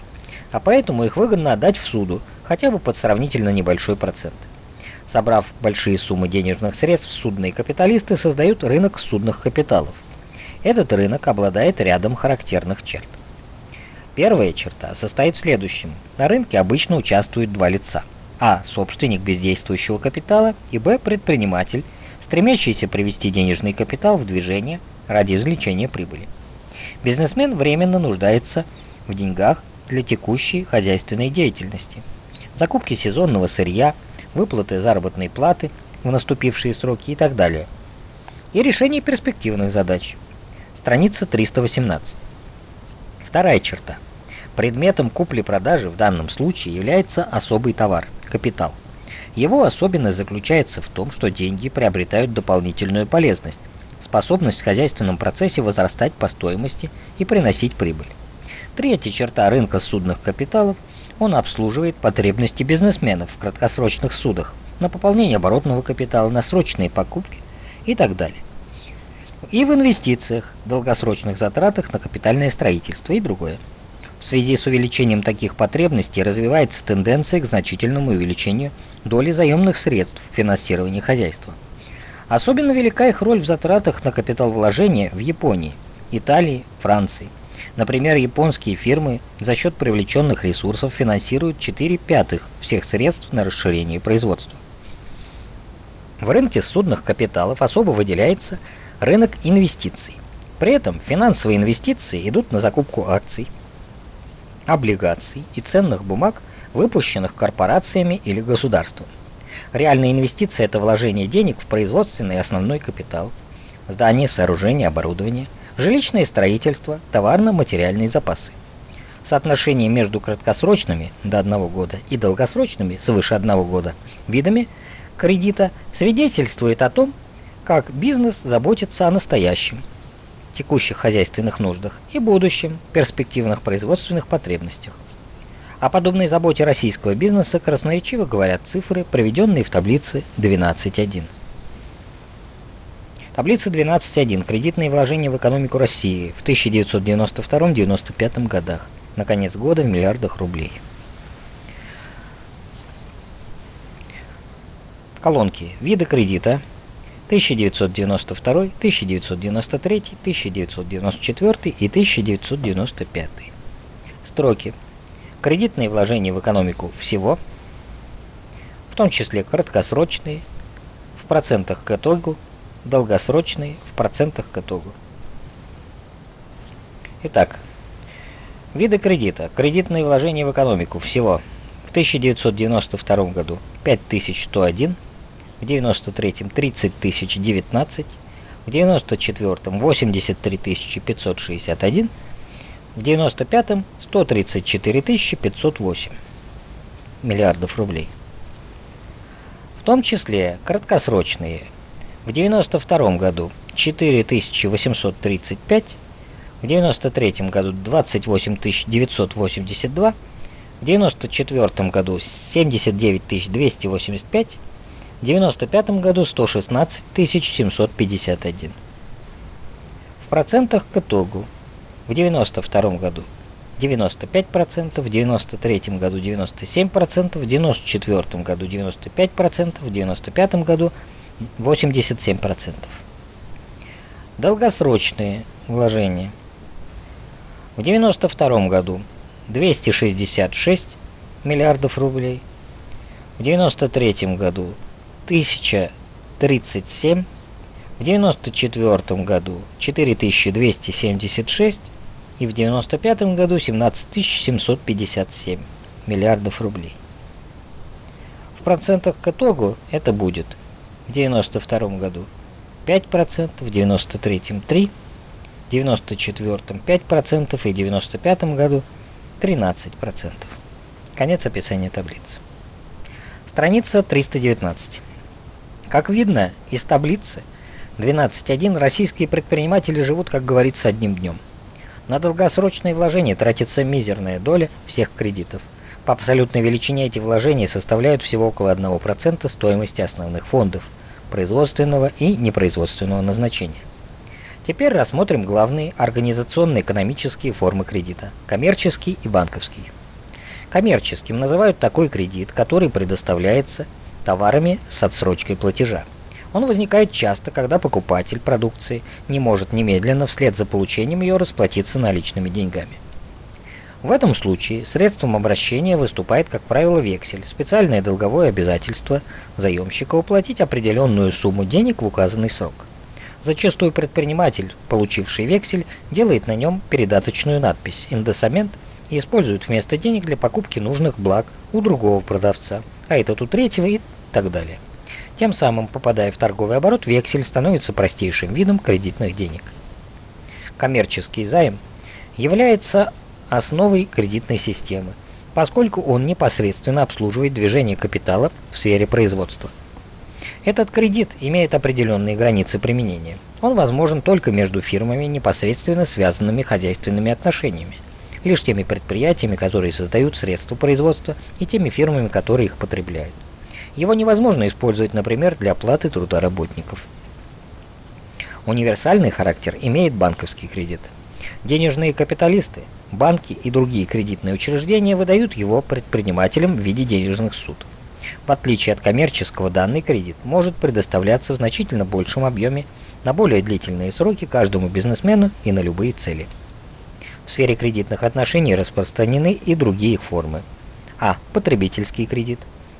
а поэтому их выгодно отдать в суду, хотя бы под сравнительно небольшой процент. Собрав большие суммы денежных средств, судные капиталисты создают рынок судных капиталов. Этот рынок обладает рядом характерных черт. Первая черта состоит в следующем. На рынке обычно участвуют два лица. А. Собственник бездействующего капитала и Б. Предприниматель – стремящийся привести денежный капитал в движение ради извлечения прибыли. Бизнесмен временно нуждается в деньгах для текущей хозяйственной деятельности, закупки сезонного сырья, выплаты заработной платы в наступившие сроки и так далее, и решение перспективных задач. Страница 318. Вторая черта. Предметом купли-продажи в данном случае является особый товар – капитал – его особенность заключается в том, что деньги приобретают дополнительную полезность, способность в хозяйственном процессе возрастать по стоимости и приносить прибыль. Третья черта рынка судных капиталов – он обслуживает потребности бизнесменов в краткосрочных судах, на пополнение оборотного капитала, на срочные покупки и так далее. И в инвестициях, долгосрочных затратах на капитальное строительство и другое. В связи с увеличением таких потребностей развивается тенденция к значительному увеличению доли заемных средств в финансировании хозяйства. Особенно велика их роль в затратах на капиталовложения в Японии, Италии, Франции. Например, японские фирмы за счет привлеченных ресурсов финансируют 4 пятых всех средств на расширение производства. В рынке судных капиталов особо выделяется рынок инвестиций. При этом финансовые инвестиции идут на закупку акций, облигаций и ценных бумаг, выпущенных корпорациями или государством. Реальная инвестиция – это вложение денег в производственный основной капитал, здания, сооружения, оборудование, жилищное строительство, товарно-материальные запасы. Соотношение между краткосрочными до одного года и долгосрочными свыше одного года видами кредита свидетельствует о том, как бизнес заботится о настоящем, текущих хозяйственных нуждах и будущем, перспективных производственных потребностях. О подобной заботе российского бизнеса красноречиво говорят цифры, приведенные в таблице 12.1. Таблица 12.1. Кредитные вложения в экономику России в 1992-1995 годах. На конец года в миллиардах рублей. Колонки. Виды кредита. 1992, 1993, 1994 и 1995. Строки. Кредитные вложения в экономику всего, в том числе краткосрочные, в процентах к итогу, долгосрочные, в процентах к итогу. Итак, виды кредита. Кредитные вложения в экономику всего в 1992 году 5101, в 93-м 30 тысяч 19, в 94-м 83 тысячи 561, в 95-м 134 тысячи 508 миллиардов рублей. В том числе краткосрочные в 92 году 4835, в 93 году 28 982, в 94 году 79 285, в 95 году 116 751. В процентах к итогу в 92 году 95%, в 93 году 97%, в 94 году 95%, в 95 году 87%. Долгосрочные вложения. В 92 году 266 миллиардов рублей, в 93 году 1037, в 94 году 4276 и в 95 году 17 757 миллиардов рублей. В процентах к итогу это будет в 92 году 5%, в 93 3%, в 94 5% и в 95 году 13%. Конец описания таблицы. Страница 319. Как видно из таблицы 12.1, российские предприниматели живут, как говорится, одним днем. На долгосрочные вложения тратится мизерная доля всех кредитов. По абсолютной величине эти вложения составляют всего около 1% стоимости основных фондов – производственного и непроизводственного назначения. Теперь рассмотрим главные организационно-экономические формы кредита – коммерческий и банковский. Коммерческим называют такой кредит, который предоставляется товарами с отсрочкой платежа. Он возникает часто, когда покупатель продукции не может немедленно вслед за получением ее расплатиться наличными деньгами. В этом случае средством обращения выступает, как правило, вексель, специальное долговое обязательство заемщика уплатить определенную сумму денег в указанный срок. Зачастую предприниматель, получивший вексель, делает на нем передаточную надпись «Индосамент» и использует вместо денег для покупки нужных благ у другого продавца, а этот у третьего и так далее. Тем самым, попадая в торговый оборот, вексель становится простейшим видом кредитных денег. Коммерческий займ является основой кредитной системы, поскольку он непосредственно обслуживает движение капитала в сфере производства. Этот кредит имеет определенные границы применения. Он возможен только между фирмами, непосредственно связанными хозяйственными отношениями, лишь теми предприятиями, которые создают средства производства, и теми фирмами, которые их потребляют. Его невозможно использовать, например, для оплаты труда работников. Универсальный характер имеет банковский кредит. Денежные капиталисты – Банки и другие кредитные учреждения выдают его предпринимателям в виде денежных суд. В отличие от коммерческого, данный кредит может предоставляться в значительно большем объеме на более длительные сроки каждому бизнесмену и на любые цели. В сфере кредитных отношений распространены и другие их формы. А. Потребительский кредит.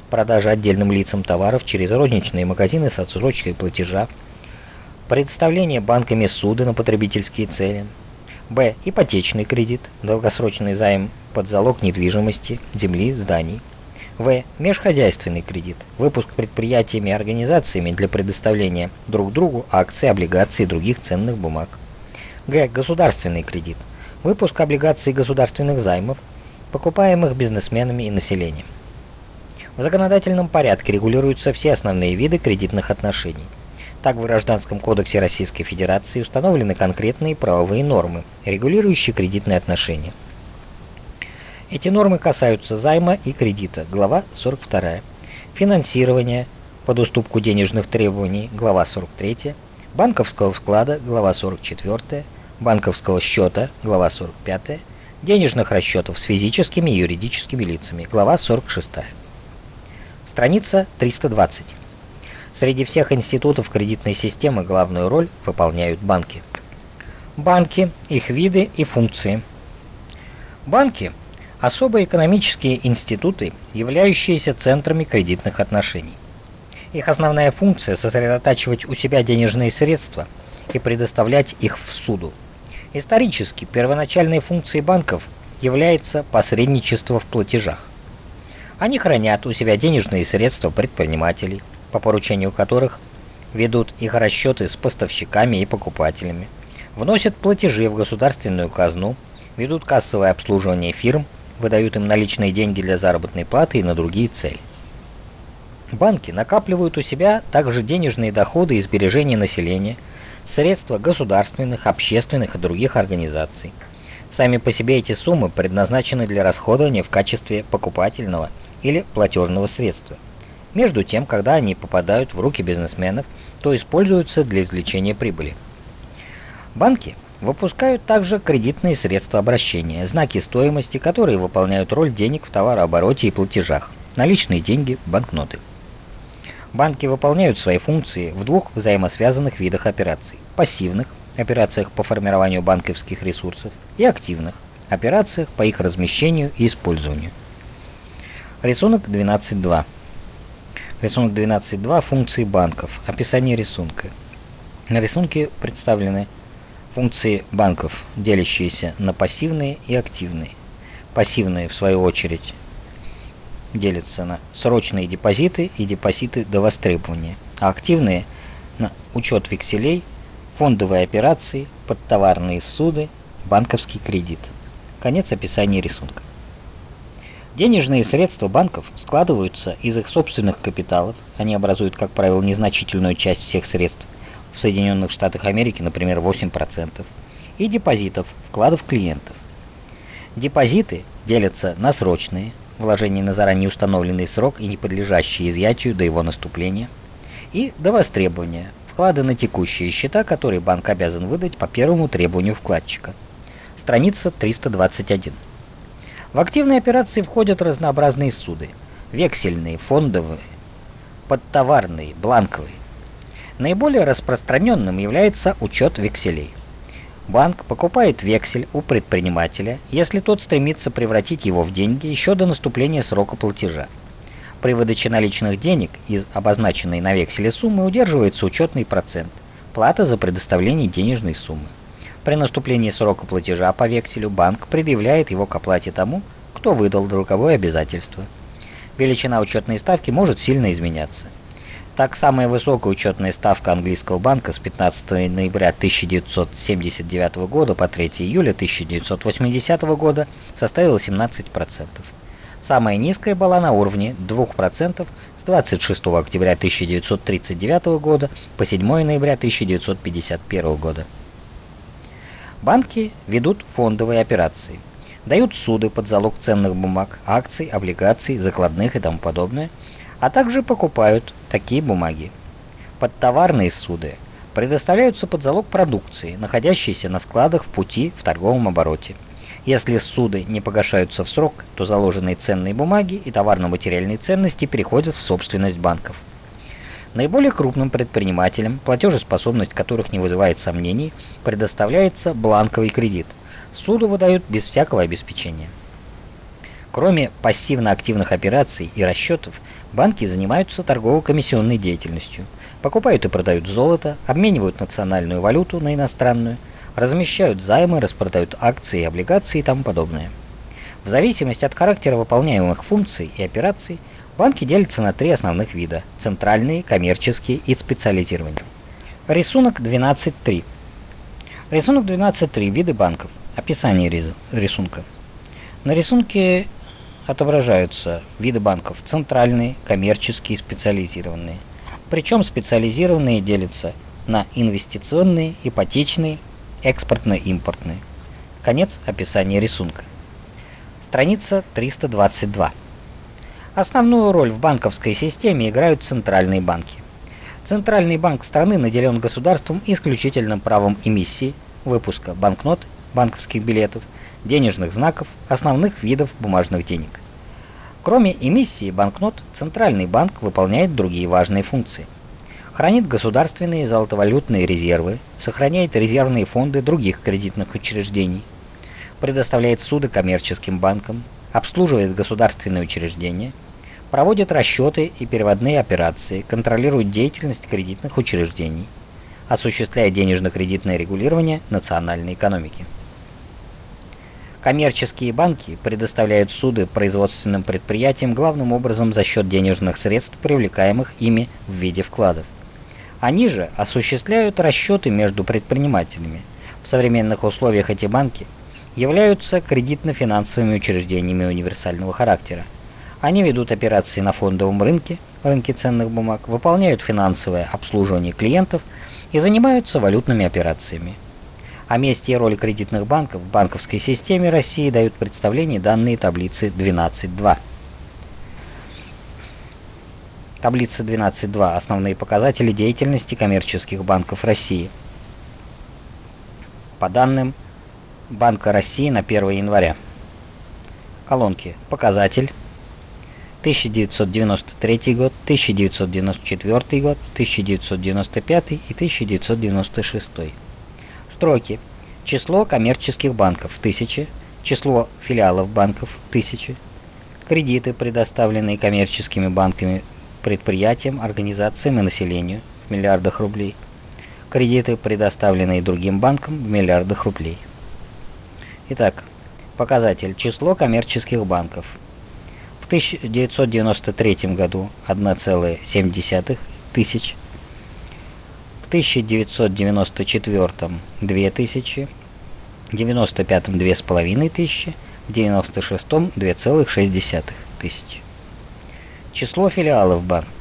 Продажа отдельным лицам товаров через розничные магазины с отсрочкой платежа. Предоставление банками суда на потребительские цели Б. Ипотечный кредит, долгосрочный займ под залог недвижимости, земли, зданий. В. Межхозяйственный кредит, выпуск предприятиями и организациями для предоставления друг другу акций, облигаций и других ценных бумаг. Г. Государственный кредит, выпуск облигаций государственных займов, покупаемых бизнесменами и населением. В законодательном порядке регулируются все основные виды кредитных отношений. Так в Гражданском кодексе Российской Федерации установлены конкретные правовые нормы, регулирующие кредитные отношения. Эти нормы касаются займа и кредита, глава 42, финансирования под уступку денежных требований, глава 43, банковского вклада, глава 44, банковского счета, глава 45, денежных расчетов с физическими и юридическими лицами, глава 46. Страница 320. Среди всех институтов кредитной системы главную роль выполняют банки. Банки, их виды и функции. Банки – особые экономические институты, являющиеся центрами кредитных отношений. Их основная функция – сосредотачивать у себя денежные средства и предоставлять их в суду. Исторически первоначальной функцией банков является посредничество в платежах. Они хранят у себя денежные средства предпринимателей – по поручению которых ведут их расчеты с поставщиками и покупателями, вносят платежи в государственную казну, ведут кассовое обслуживание фирм, выдают им наличные деньги для заработной платы и на другие цели. Банки накапливают у себя также денежные доходы и сбережения населения, средства государственных, общественных и других организаций. Сами по себе эти суммы предназначены для расходования в качестве покупательного или платежного средства – между тем, когда они попадают в руки бизнесменов, то используются для извлечения прибыли. Банки выпускают также кредитные средства обращения, знаки стоимости, которые выполняют роль денег в товарообороте и платежах, наличные деньги, банкноты. Банки выполняют свои функции в двух взаимосвязанных видах операций – пассивных – операциях по формированию банковских ресурсов и активных – операциях по их размещению и использованию. Рисунок 12.2. Рисунок 12.2. Функции банков. Описание рисунка. На рисунке представлены функции банков, делящиеся на пассивные и активные. Пассивные, в свою очередь, делятся на срочные депозиты и депозиты до востребования, а активные – на учет векселей, фондовые операции, подтоварные суды, банковский кредит. Конец описания рисунка. Денежные средства банков складываются из их собственных капиталов, они образуют, как правило, незначительную часть всех средств, в Соединенных Штатах Америки, например, 8%, и депозитов, вкладов клиентов. Депозиты делятся на срочные, вложения на заранее установленный срок и не подлежащие изъятию до его наступления, и до востребования, вклады на текущие счета, которые банк обязан выдать по первому требованию вкладчика. Страница 321. В активные операции входят разнообразные суды. Вексельные, фондовые, подтоварные, бланковые. Наиболее распространенным является учет векселей. Банк покупает вексель у предпринимателя, если тот стремится превратить его в деньги еще до наступления срока платежа. При выдаче наличных денег из обозначенной на векселе суммы удерживается учетный процент, плата за предоставление денежной суммы. При наступлении срока платежа по векселю банк предъявляет его к оплате тому, кто выдал долговое обязательство. Величина учетной ставки может сильно изменяться. Так, самая высокая учетная ставка английского банка с 15 ноября 1979 года по 3 июля 1980 года составила 17%. Самая низкая была на уровне 2% с 26 октября 1939 года по 7 ноября 1951 года. Банки ведут фондовые операции, дают суды под залог ценных бумаг, акций, облигаций, закладных и тому подобное, а также покупают такие бумаги. Подтоварные суды предоставляются под залог продукции, находящейся на складах в пути в торговом обороте. Если суды не погашаются в срок, то заложенные ценные бумаги и товарно-материальные ценности переходят в собственность банков. Наиболее крупным предпринимателям, платежеспособность которых не вызывает сомнений, предоставляется бланковый кредит. Суду выдают без всякого обеспечения. Кроме пассивно-активных операций и расчетов, банки занимаются торгово-комиссионной деятельностью. Покупают и продают золото, обменивают национальную валюту на иностранную, размещают займы, распродают акции, облигации и тому подобное. В зависимости от характера выполняемых функций и операций, банки делятся на три основных вида – центральные, коммерческие и специализированные. Рисунок 12.3. Рисунок 12.3. Виды банков. Описание рисунка. На рисунке отображаются виды банков центральные, коммерческие специализированные. Причем специализированные делятся на инвестиционные, ипотечные, экспортно-импортные. Конец описания рисунка. Страница 322. Основную роль в банковской системе играют центральные банки. Центральный банк страны наделен государством исключительным правом эмиссии, выпуска банкнот, банковских билетов, денежных знаков, основных видов бумажных денег. Кроме эмиссии банкнот, Центральный банк выполняет другие важные функции. Хранит государственные золотовалютные резервы, сохраняет резервные фонды других кредитных учреждений, предоставляет суды коммерческим банкам, обслуживает государственные учреждения, проводит расчеты и переводные операции, контролирует деятельность кредитных учреждений, осуществляет денежно-кредитное регулирование национальной экономики. Коммерческие банки предоставляют суды производственным предприятиям главным образом за счет денежных средств, привлекаемых ими в виде вкладов. Они же осуществляют расчеты между предпринимателями. В современных условиях эти банки являются кредитно-финансовыми учреждениями универсального характера. Они ведут операции на фондовом рынке, рынке ценных бумаг, выполняют финансовое обслуживание клиентов и занимаются валютными операциями. О месте и роли кредитных банков в банковской системе России дают представление данные таблицы 12.2. Таблица 12.2. Основные показатели деятельности коммерческих банков России. По данным Банка России на 1 января. Колонки. Показатель. 1993 год, 1994 год, 1995 и 1996 строки. Число коммерческих банков – 1000, число филиалов банков – 1000, кредиты, предоставленные коммерческими банками предприятиям, организациям и населению в миллиардах рублей, кредиты, предоставленные другим банкам в миллиардах рублей. Итак, показатель число коммерческих банков. В 1993 году 1,7 тысяч 1994 2000, в 95 2500, в 96 2,6 тысяч. Число филиалов банков.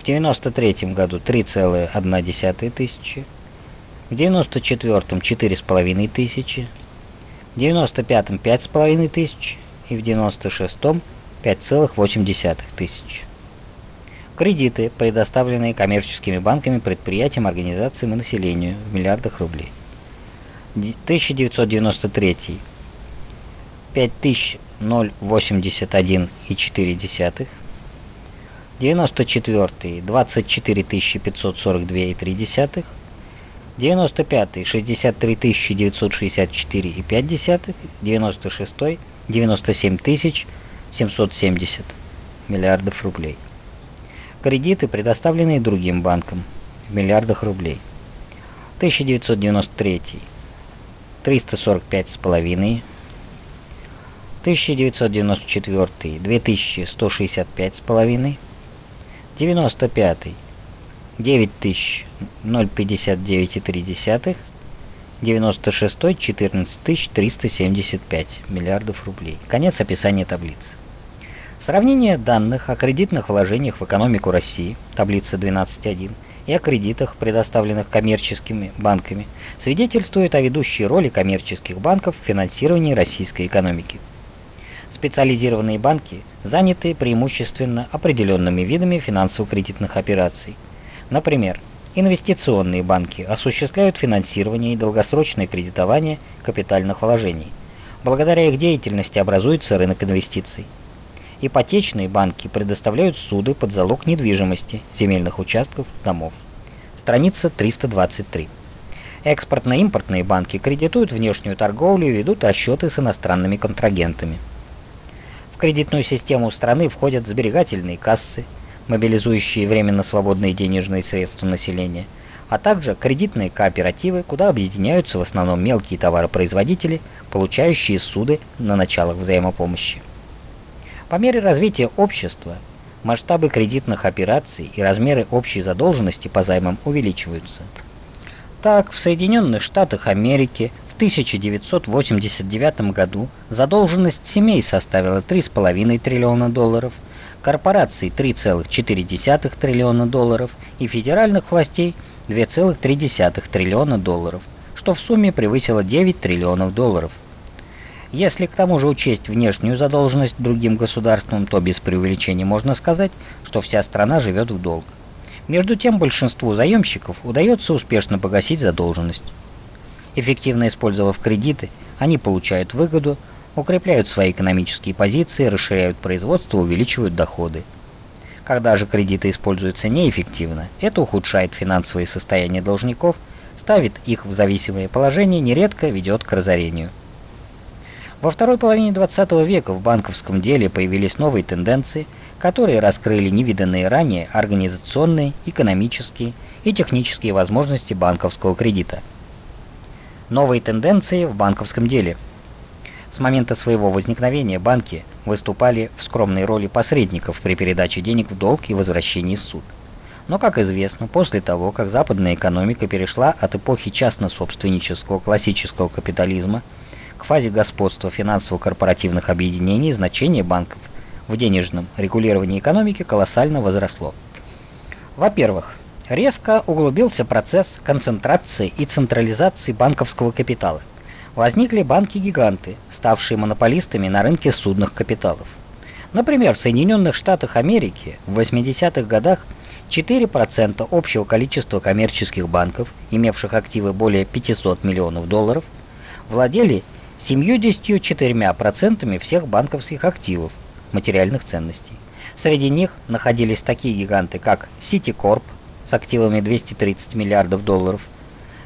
В 93 году 3,1 тысячи, в 94 4,5 тысячи, в 95 5,5 тысяч и в 96 5,8 тысяч. Кредиты, предоставленные коммерческими банками предприятиям, организациям и населению в миллиардах рублей. 1993 5081,4 94 24 542,3 95 63 964,5 96 97 770 миллиардов рублей кредиты, предоставленные другим банкам в миллиардах рублей. 1993 345,5 1994 2165,5 95 9059,3 96 14375 миллиардов рублей. Конец описания таблицы. Сравнение данных о кредитных вложениях в экономику России, таблица 12.1, и о кредитах, предоставленных коммерческими банками, свидетельствует о ведущей роли коммерческих банков в финансировании российской экономики. Специализированные банки заняты преимущественно определенными видами финансово-кредитных операций. Например, инвестиционные банки осуществляют финансирование и долгосрочное кредитование капитальных вложений. Благодаря их деятельности образуется рынок инвестиций. Ипотечные банки предоставляют суды под залог недвижимости, земельных участков, домов. Страница 323. Экспортно-импортные банки кредитуют внешнюю торговлю и ведут расчеты с иностранными контрагентами. В кредитную систему страны входят сберегательные кассы, мобилизующие временно свободные денежные средства населения, а также кредитные кооперативы, куда объединяются в основном мелкие товаропроизводители, получающие суды на началах взаимопомощи. По мере развития общества масштабы кредитных операций и размеры общей задолженности по займам увеличиваются. Так, в Соединенных Штатах Америки в 1989 году задолженность семей составила 3,5 триллиона долларов, корпораций 3,4 триллиона долларов и федеральных властей 2,3 триллиона долларов, что в сумме превысило 9 триллионов долларов. Если к тому же учесть внешнюю задолженность другим государствам, то без преувеличения можно сказать, что вся страна живет в долг. Между тем большинству заемщиков удается успешно погасить задолженность. Эффективно использовав кредиты, они получают выгоду, укрепляют свои экономические позиции, расширяют производство, увеличивают доходы. Когда же кредиты используются неэффективно, это ухудшает финансовое состояние должников, ставит их в зависимое положение, нередко ведет к разорению. Во второй половине 20 века в банковском деле появились новые тенденции, которые раскрыли невиданные ранее организационные, экономические и технические возможности банковского кредита. Новые тенденции в банковском деле. С момента своего возникновения банки выступали в скромной роли посредников при передаче денег в долг и возвращении в суд. Но, как известно, после того, как западная экономика перешла от эпохи частно-собственнического классического капитализма фазе господства финансово-корпоративных объединений значение банков в денежном регулировании экономики колоссально возросло. Во-первых, резко углубился процесс концентрации и централизации банковского капитала. Возникли банки-гиганты, ставшие монополистами на рынке судных капиталов. Например, в Соединенных Штатах Америки в 80-х годах 4% общего количества коммерческих банков, имевших активы более 500 миллионов долларов, владели 74% всех банковских активов, материальных ценностей. Среди них находились такие гиганты, как Citicorp с активами 230 миллиардов долларов,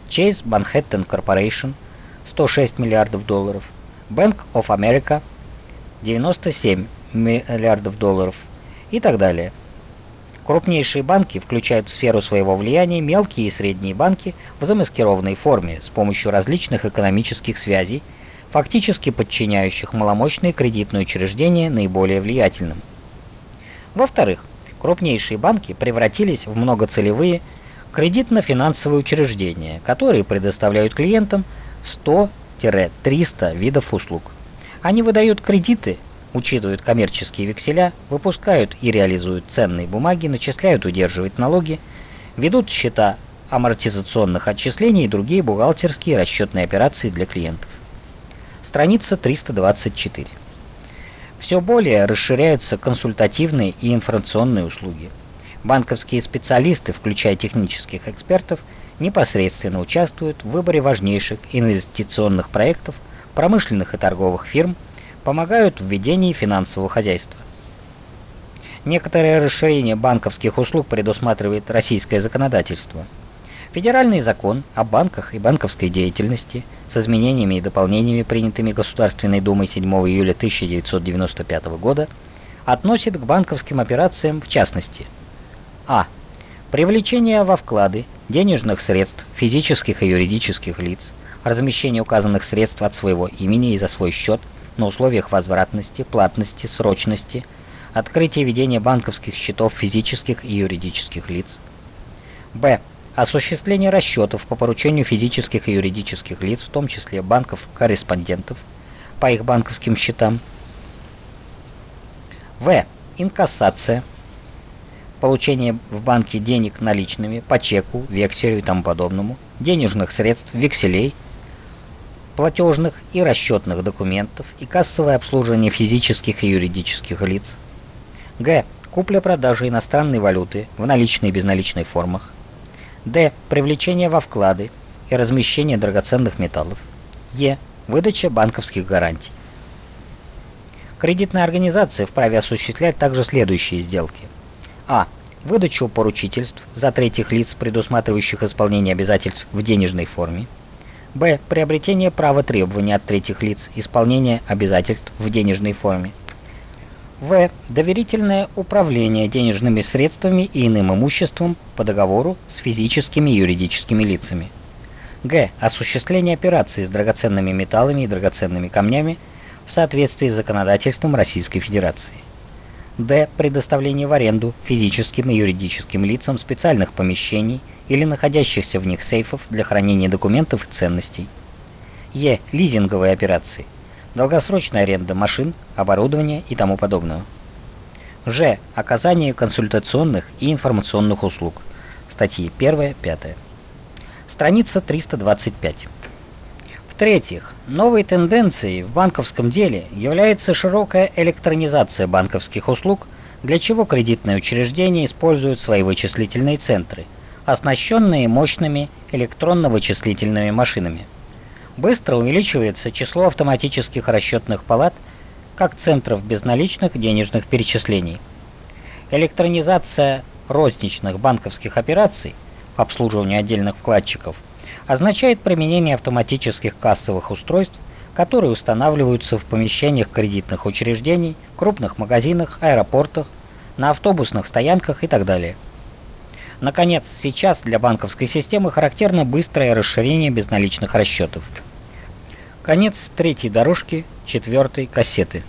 Chase Manhattan Corporation 106 миллиардов долларов, Bank of America 97 миллиардов долларов и так далее. Крупнейшие банки включают в сферу своего влияния мелкие и средние банки в замаскированной форме с помощью различных экономических связей, фактически подчиняющих маломощные кредитные учреждения наиболее влиятельным. Во-вторых, крупнейшие банки превратились в многоцелевые кредитно-финансовые учреждения, которые предоставляют клиентам 100-300 видов услуг. Они выдают кредиты, учитывают коммерческие векселя, выпускают и реализуют ценные бумаги, начисляют удерживают налоги, ведут счета амортизационных отчислений и другие бухгалтерские расчетные операции для клиентов. Страница 324. Все более расширяются консультативные и информационные услуги. Банковские специалисты, включая технических экспертов, непосредственно участвуют в выборе важнейших инвестиционных проектов, промышленных и торговых фирм, помогают в ведении финансового хозяйства. Некоторое расширение банковских услуг предусматривает российское законодательство. Федеральный закон о банках и банковской деятельности – с изменениями и дополнениями, принятыми Государственной Думой 7 июля 1995 года, относит к банковским операциям в частности А. Привлечение во вклады денежных средств физических и юридических лиц, размещение указанных средств от своего имени и за свой счет на условиях возвратности, платности, срочности, открытие и ведение банковских счетов физических и юридических лиц. Б осуществление расчетов по поручению физических и юридических лиц, в том числе банков-корреспондентов, по их банковским счетам. В. Инкассация. Получение в банке денег наличными, по чеку, векселю и тому подобному, денежных средств, векселей, платежных и расчетных документов и кассовое обслуживание физических и юридических лиц. Г. Купля-продажа иностранной валюты в наличной и безналичной формах. Д. Привлечение во вклады и размещение драгоценных металлов. Е. Выдача банковских гарантий. Кредитная организация вправе осуществлять также следующие сделки. А. Выдачу поручительств за третьих лиц, предусматривающих исполнение обязательств в денежной форме. Б. Приобретение права требования от третьих лиц, исполнение обязательств в денежной форме. В. Доверительное управление денежными средствами и иным имуществом по договору с физическими и юридическими лицами. Г. Осуществление операций с драгоценными металлами и драгоценными камнями в соответствии с законодательством Российской Федерации. Д. Предоставление в аренду физическим и юридическим лицам специальных помещений или находящихся в них сейфов для хранения документов и ценностей. Е. Лизинговые операции. Долгосрочная аренда машин, оборудования и тому подобного. Ж. Оказание консультационных и информационных услуг. Статьи 1-5. Страница 325. В-третьих, новой тенденцией в банковском деле является широкая электронизация банковских услуг, для чего кредитные учреждения используют свои вычислительные центры, оснащенные мощными электронно-вычислительными машинами. Быстро увеличивается число автоматических расчетных палат как центров безналичных денежных перечислений. Электронизация розничных банковских операций по отдельных вкладчиков – означает применение автоматических кассовых устройств, которые устанавливаются в помещениях кредитных учреждений, крупных магазинах, аэропортах, на автобусных стоянках и так далее. Наконец, сейчас для банковской системы характерно быстрое расширение безналичных расчетов. Конец третьей дорожки четвертой кассеты.